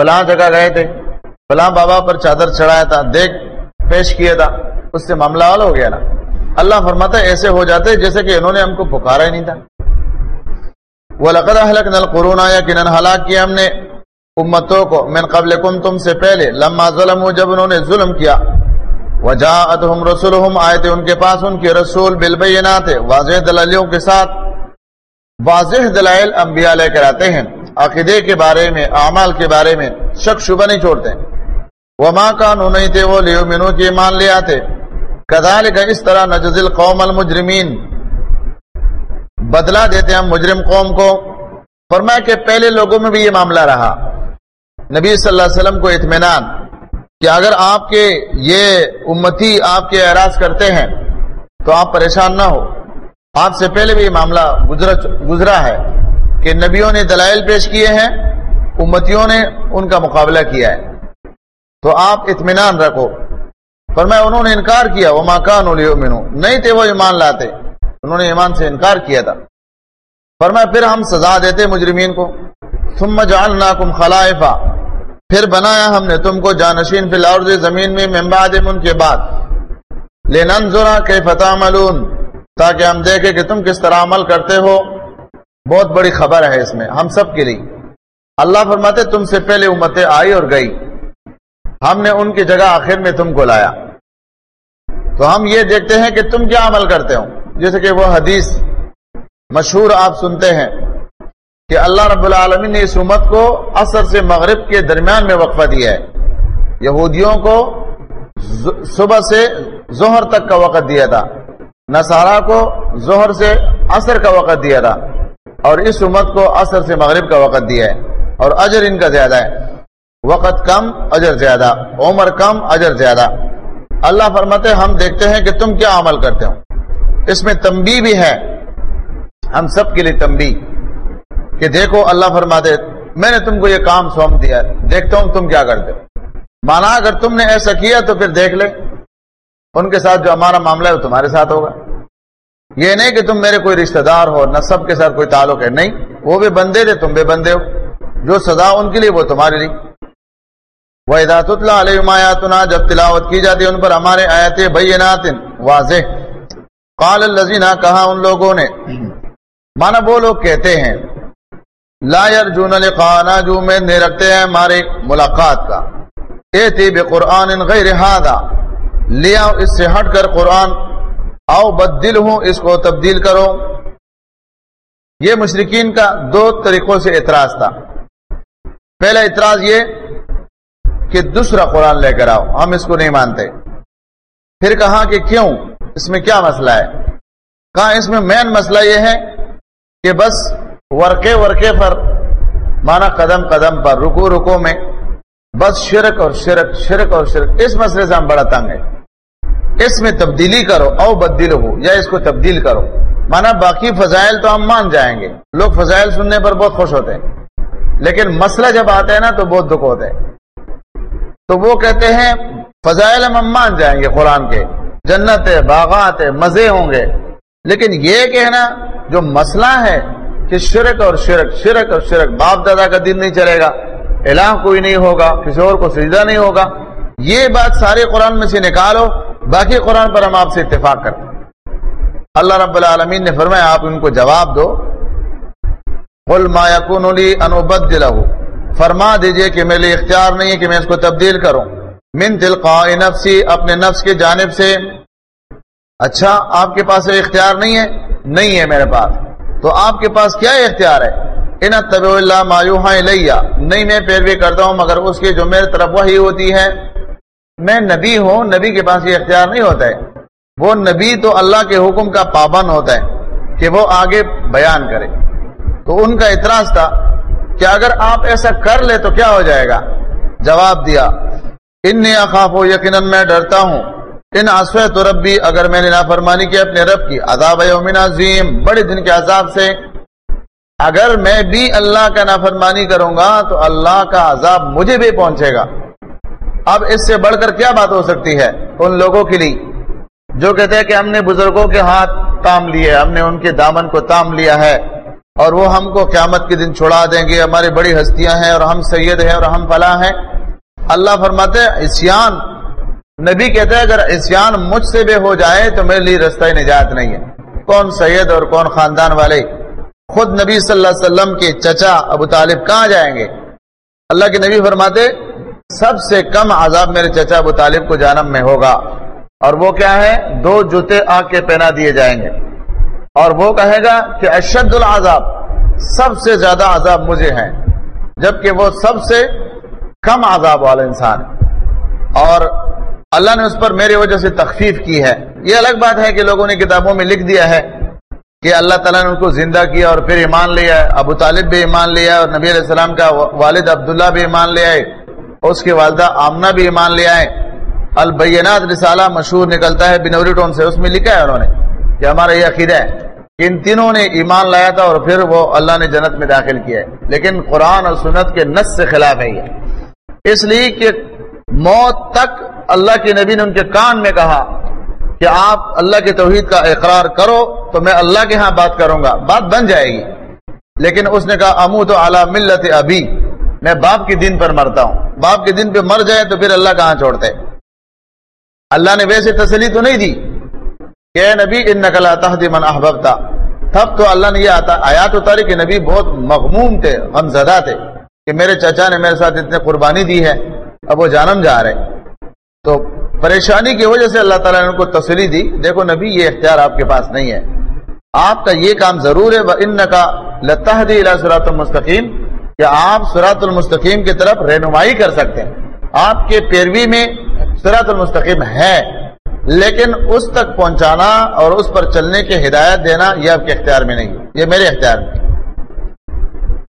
فلاں جگہ گئے تھے۔ فلاں بابا پر چادر چڑھایا تھا۔ دیکھ، پیش کیا تھا۔ اس سے معاملہ حل ہو گیا نا۔ اللہ فرماتا ہے، ایسے ہو جاتے جیسے کہ انہوں نے ہم کو پکارا ہی نہیں تھا۔ وہ لقد حلق نل کنن ہلاک کیا ہم نے امتوں کو من قبل کم تم سے پہلے لما ظلم جب انہوں نے ظلم کیا وجاءتهم رسولهم آئے تھے ان کے پاس ان کے رسول بالبینات واضح دلائلوں کے ساتھ واضح دلائل انبیاء لے کر آتے ہیں عقیدے کے بارے میں اعمال کے بارے میں شک شبہ نہیں چھوڑتے وما کانوا نہیں تھے وہ لیومنو کے ایمان لے آتے کذالک اس طرح نجزل قوم المجرمین بدلا دیتے ہم مجرم قوم کو۔ فرمایا کہ پہلے لوگوں میں بھی یہ معاملہ رہا۔ نبی صلی اللہ علیہ وسلم کو اطمینان کہ اگر آپ کے یہ امتی آپ کے اعراض کرتے ہیں تو آپ پریشان نہ ہو۔ آپ سے پہلے بھی یہ معاملہ گزرا ہے کہ نبیوں نے دلائل پیش کیے ہیں، امتیوں نے ان کا مقابلہ کیا ہے۔ تو آپ اطمینان رکھو۔ فرمایا انہوں نے انکار کیا وہ ماکان نہیں تھے وہ ایمان لاتے۔ انہوں نے ایمان سے انکار کیا تھا۔ فرمایا، پھر ہم سزا دیتے مجرمین کو۔ ثم جعلناکم خلائفا پھر بنایا ہم نے تم کو جانشین فی الارض، زمین میں، من بعد من کے بعد۔ لننظر کیف تعملون۔ تاکہ ہم دیکھیں کہ تم کس طرح عمل کرتے ہو۔ بہت بڑی خبر ہے اس میں، ہم سب کے لیے۔ اللہ فرماتے، تم سے پہلے امتیں آئی اور گئی۔ ہم نے ان کی جگہ آخر میں تم کو لایا۔ تو ہم یہ دیکھتے ہیں کہ تم کیا عمل کرتے ہو۔ جیسے کہ وہ حدیث مشہور آپ سنتے ہیں کہ اللہ رب العالمین نے اس امت کو اثر سے مغرب کے درمیان میں وقفہ دیا ہے۔ یہودیوں کو صبح سے ظہر تک کا وقت دیا تھا۔ نصارہ کو ظہر سے اثر کا وقت دیا تھا۔ اور اس امت کو اثر سے مغرب کا وقت دیا ہے۔ اور اجر ان کا زیادہ ہے۔ وقت کم، اجر زیادہ۔ عمر کم، اجر زیادہ۔ اللہ فرماتے ہم دیکھتے ہیں کہ تم کیا عمل کرتے ہو۔ اس میں تمبی بھی ہے۔ ہم سب کے لیے تمبی کہ دیکھو اللہ فرماتے میں نے تم کو یہ کام سونپ دیا ہے۔ دیکھتا ہوں تم کیا کرتے۔ ہو مانا اگر تم نے ایسا کیا تو پھر دیکھ لے۔ ان کے ساتھ جو ہمارا معاملہ ہے وہ تمہارے ساتھ ہوگا۔ یہ نہیں کہ تم میرے کوئی رشتہ دار ہو، نہ سب کے ساتھ کوئی تعلق ہے۔ نہیں، وہ بھی بندے تھے، تم بھی بندے ہو۔ جو سزا ان کے لیے، وہ تمہارے لیے۔ وہ ادات اللہ علیہ جب تلاوت کی جاتی ان پر ہمارے آیات بینات واضح۔ قال الزین کہا ان لوگوں نے، مانا وہ لوگ کہتے ہیں، لا یرجون لقانا جو میں نے رکھتے ہیں ہمارے ملاقات کا۔ اے تی بے قرآن غیر ہادا لیا اس سے ہٹ کر قرآن، آؤ بدل ہوں اس کو تبدیل کرو۔ یہ مشرقین کا دو طریقوں سے اعتراض تھا۔ پہلا اعتراض یہ کہ دوسرا قرآن لے کر آؤ، ہم اس کو نہیں مانتے۔ پھر کہا کہ کیوں؟ اس میں کیا مسئلہ ہے؟ کہا اس میں مین مسئلہ یہ ہے کہ بس ورکے ورکے پر مانا قدم قدم پر، رکو رکو میں بس شرک اور شرک شرک اور شرک، اس مسئلے سے ہم بڑا تنگ ہے اس میں تبدیلی کرو، او بدل ہو، یا اس کو تبدیل کرو۔ مانا باقی فضائل تو ہم مان جائیں گے۔ لوگ فضائل سننے پر بہت خوش ہوتے ہیں۔ لیکن مسئلہ جب آتا ہے نا تو بہت دکھ ہوتے ہیں تو وہ کہتے ہیں، فضائل ہم مان جائیں گے قرآن کے۔ جنت ہے، باغات ہے، مزے ہوں گے۔ لیکن یہ کہنا جو مسئلہ ہے کہ شرک اور شرک شرک اور شرک، باپ دادا کا دن نہیں چلے گا، الہ کوئی نہیں ہوگا، کسی اور کو سجدہ نہیں ہوگا، یہ بات سارے قرآن میں سے نکالو، باقی قرآن پر ہم آپ سے اتفاق کرتے اللہ رب العالمین نے فرمایا، آپ ان کو جواب دو۔ قل ما یکون لی ان ابدلہ فرما دیجیے کہ میرے اختیار نہیں ہے کہ میں اس کو تبدیل کروں۔ من تلقاء نفسی، اپنے نفس کے جانب سے۔ اچھا آپ کے پاس اختیار نہیں ہے؟ نہیں ہے میرے پاس۔ تو آپ کے پاس کیا اختیار ہے؟ ان طب اللہ مایوہ لیا نہیں، میں پیروی کرتا ہوں، مگر اس کی جو میرے طرف وہی ہوتی ہے۔ میں نبی ہوں، نبی کے پاس یہ اختیار نہیں ہوتا ہے۔ وہ نبی تو اللہ کے حکم کا پابند ہوتا ہے کہ وہ آگے بیان کرے۔ تو ان کا اعتراض تھا کہ اگر آپ ایسا کر لے تو کیا ہو جائے گا؟ جواب دیا ان نے اخاف ہو یقیناً میں ڈرتا ہوں۔ ان آسو تو ربی، اگر میں نے نافرمانی کی اپنے رب کی۔ عذاب یومن عظیم، بڑے دن کے عذاب سے۔ اگر میں بھی اللہ کا نافرمانی کروں گا تو اللہ کا عذاب مجھے بھی پہنچے گا۔ اب اس سے بڑھ کر کیا بات ہو سکتی ہے؟ ان لوگوں کے لیے۔ جو کہتے ہیں کہ ہم نے بزرگوں کے ہاتھ تام لیے، ہم نے ان کے دامن کو تام لیا ہے۔ اور وہ ہم کو قیامت کے دن چھڑا دیں گے، ہماری بڑی ہستیاں ہیں اور ہم سید ہیں اور ہم فلاں ہیں۔ اللہ فرماتے اسیان نبی کہتے ہیں اگر اسیان مجھ سے بھی ہو جائے تو میرے لیے رستہ نجات نہیں ہے۔ کون سید اور کون خاندان والے؟ خود نبی صلی اللہ علیہ وسلم کے چچا ابو طالب کہاں جائیں گے؟ اللہ کے نبی فرماتے سب سے کم عذاب میرے چچا ابو طالب کو جانب میں ہوگا۔ اور وہ کیا ہے؟ دو جوتے آگ کے پہنا دیے جائیں گے۔ اور وہ کہے گا کہ اشد العذاب، سب سے زیادہ عذاب مجھے ہیں، جبکہ وہ سب سے کم عذاب والا انسان ہے۔ اور اللہ نے اس پر میری وجہ سے تخفیف کی ہے۔ یہ الگ بات ہے کہ لوگوں نے کتابوں میں لکھ دیا ہے کہ اللہ تعالیٰ نے ان کو زندہ کیا اور پھر ایمان لیا ہے ابو طالب بھی ایمان لیا اور نبی علیہ السلام کا والد عبداللہ بھی ایمان لیا ہے اس کی والدہ آمنہ بھی ایمان لیا ہے البینات رسالہ مشہور نکلتا ہے، بنوری ٹون سے، اس میں لکھا ہے انہوں نے۔ کہ ہمارا یہ عقیدہ ہے ان تینوں نے ایمان لایا تھا اور پھر وہ اللہ نے جنت میں داخل کیا ہے۔ لیکن قرآن اور سنت کے نس سے خلاف ہے یہ۔ اس لیے کہ موت تک اللہ کے نبی نے ان کے کان میں کہا کہ آپ اللہ کے توحید کا اقرار کرو تو میں اللہ کے ہاں بات کروں گا۔ بات بن جائے گی۔ لیکن اس نے کہا امو تو اعلیٰ ملت ابھی میں باپ کے دن پر مرتا ہوں۔ باپ کے دن پہ مر جائے تو پھر اللہ کہاں چھوڑتے اللہ نے ویسے تسلی تو نہیں دی۔ کہ نبی ان نقل من احبتا تب تو اللہ نے یہ آتا، آیات اتاری کہ نبی بہت مغموم تھے غم زدہ تھے، کہ میرے چچا نے میرے ساتھ اتنے قربانی دی ہے، اب وہ جانم جا رہے۔ تو پریشانی کی وجہ سے اللہ تعالیٰ نے ان کو تسلی دی۔ دیکھو نبی، یہ اختیار آپ کے پاس نہیں ہے۔ آپ کا یہ کام ضرور ہے ان کا لتحدی سرات المستقیم کہ آپ سرات المستقیم کی طرف رہنمائی کر سکتے ہیں؟ آپ کے پیروی میں سرات المستقیم ہے۔ لیکن اس تک پہنچانا اور اس پر چلنے کی ہدایت دینا یہ آپ کے اختیار میں نہیں یہ میرے اختیار میں۔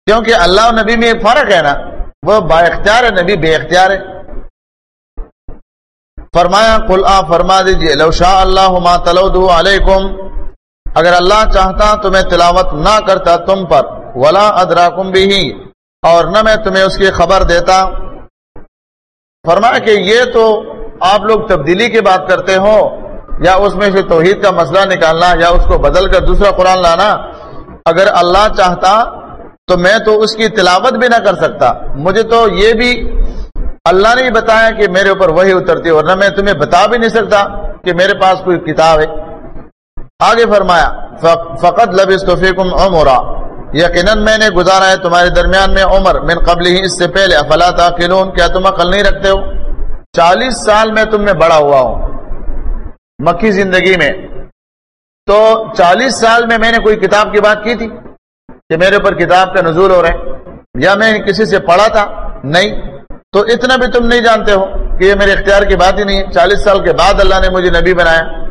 کیونکہ اللہ و نبی میں فرق ہے نا، وہ با اختیار ہے، نبی بے اختیار ہے۔ فرمایا کل آ، فرما دیجیے لو شاہ اللہ تلو علیکم۔ اگر اللہ چاہتا تو میں تلاوت نہ کرتا تم پر، ولا ادراکم بھی اور نہ میں تمہیں اس کی خبر دیتا۔ فرمایا کہ یہ تو آپ لوگ تبدیلی کی بات کرتے ہو یا اس میں سے توحید کا مسئلہ نکالنا یا اس کو بدل کر دوسرا قرآن لانا، اگر اللہ چاہتا تو میں تو اس کی تلاوت بھی نہ کر سکتا۔ مجھے تو یہ بھی اللہ نے بتایا کہ میرے اوپر وہی اترتی اور نہ میں تمہیں بتا بھی نہیں سکتا کہ میرے پاس کوئی کتاب ہے۔ آگے فرمایا فقط لبستفیکم عمرہ یقیناً میں نے گزارا ہے تمہارے درمیان میں عمر، من قبل ہی اس سے پہلے۔ افلا تاقلون، کیا تم عقل نہیں رکھتے ہو؟ چالیس سال میں تم میں بڑا ہوا ہوں، مکی زندگی میں۔ تو چالیس سال میں میں نے کوئی کتاب کی بات کی تھی کہ میرے اوپر کتاب کا نزول ہو رہا ہے؟ یا میں کسی سے پڑھا تھا؟ نہیں۔ تو اتنا بھی تم نہیں جانتے ہو کہ یہ میرے اختیار کی بات ہی نہیں ہے۔ چالیس سال کے بعد اللہ نے مجھے نبی بنایا۔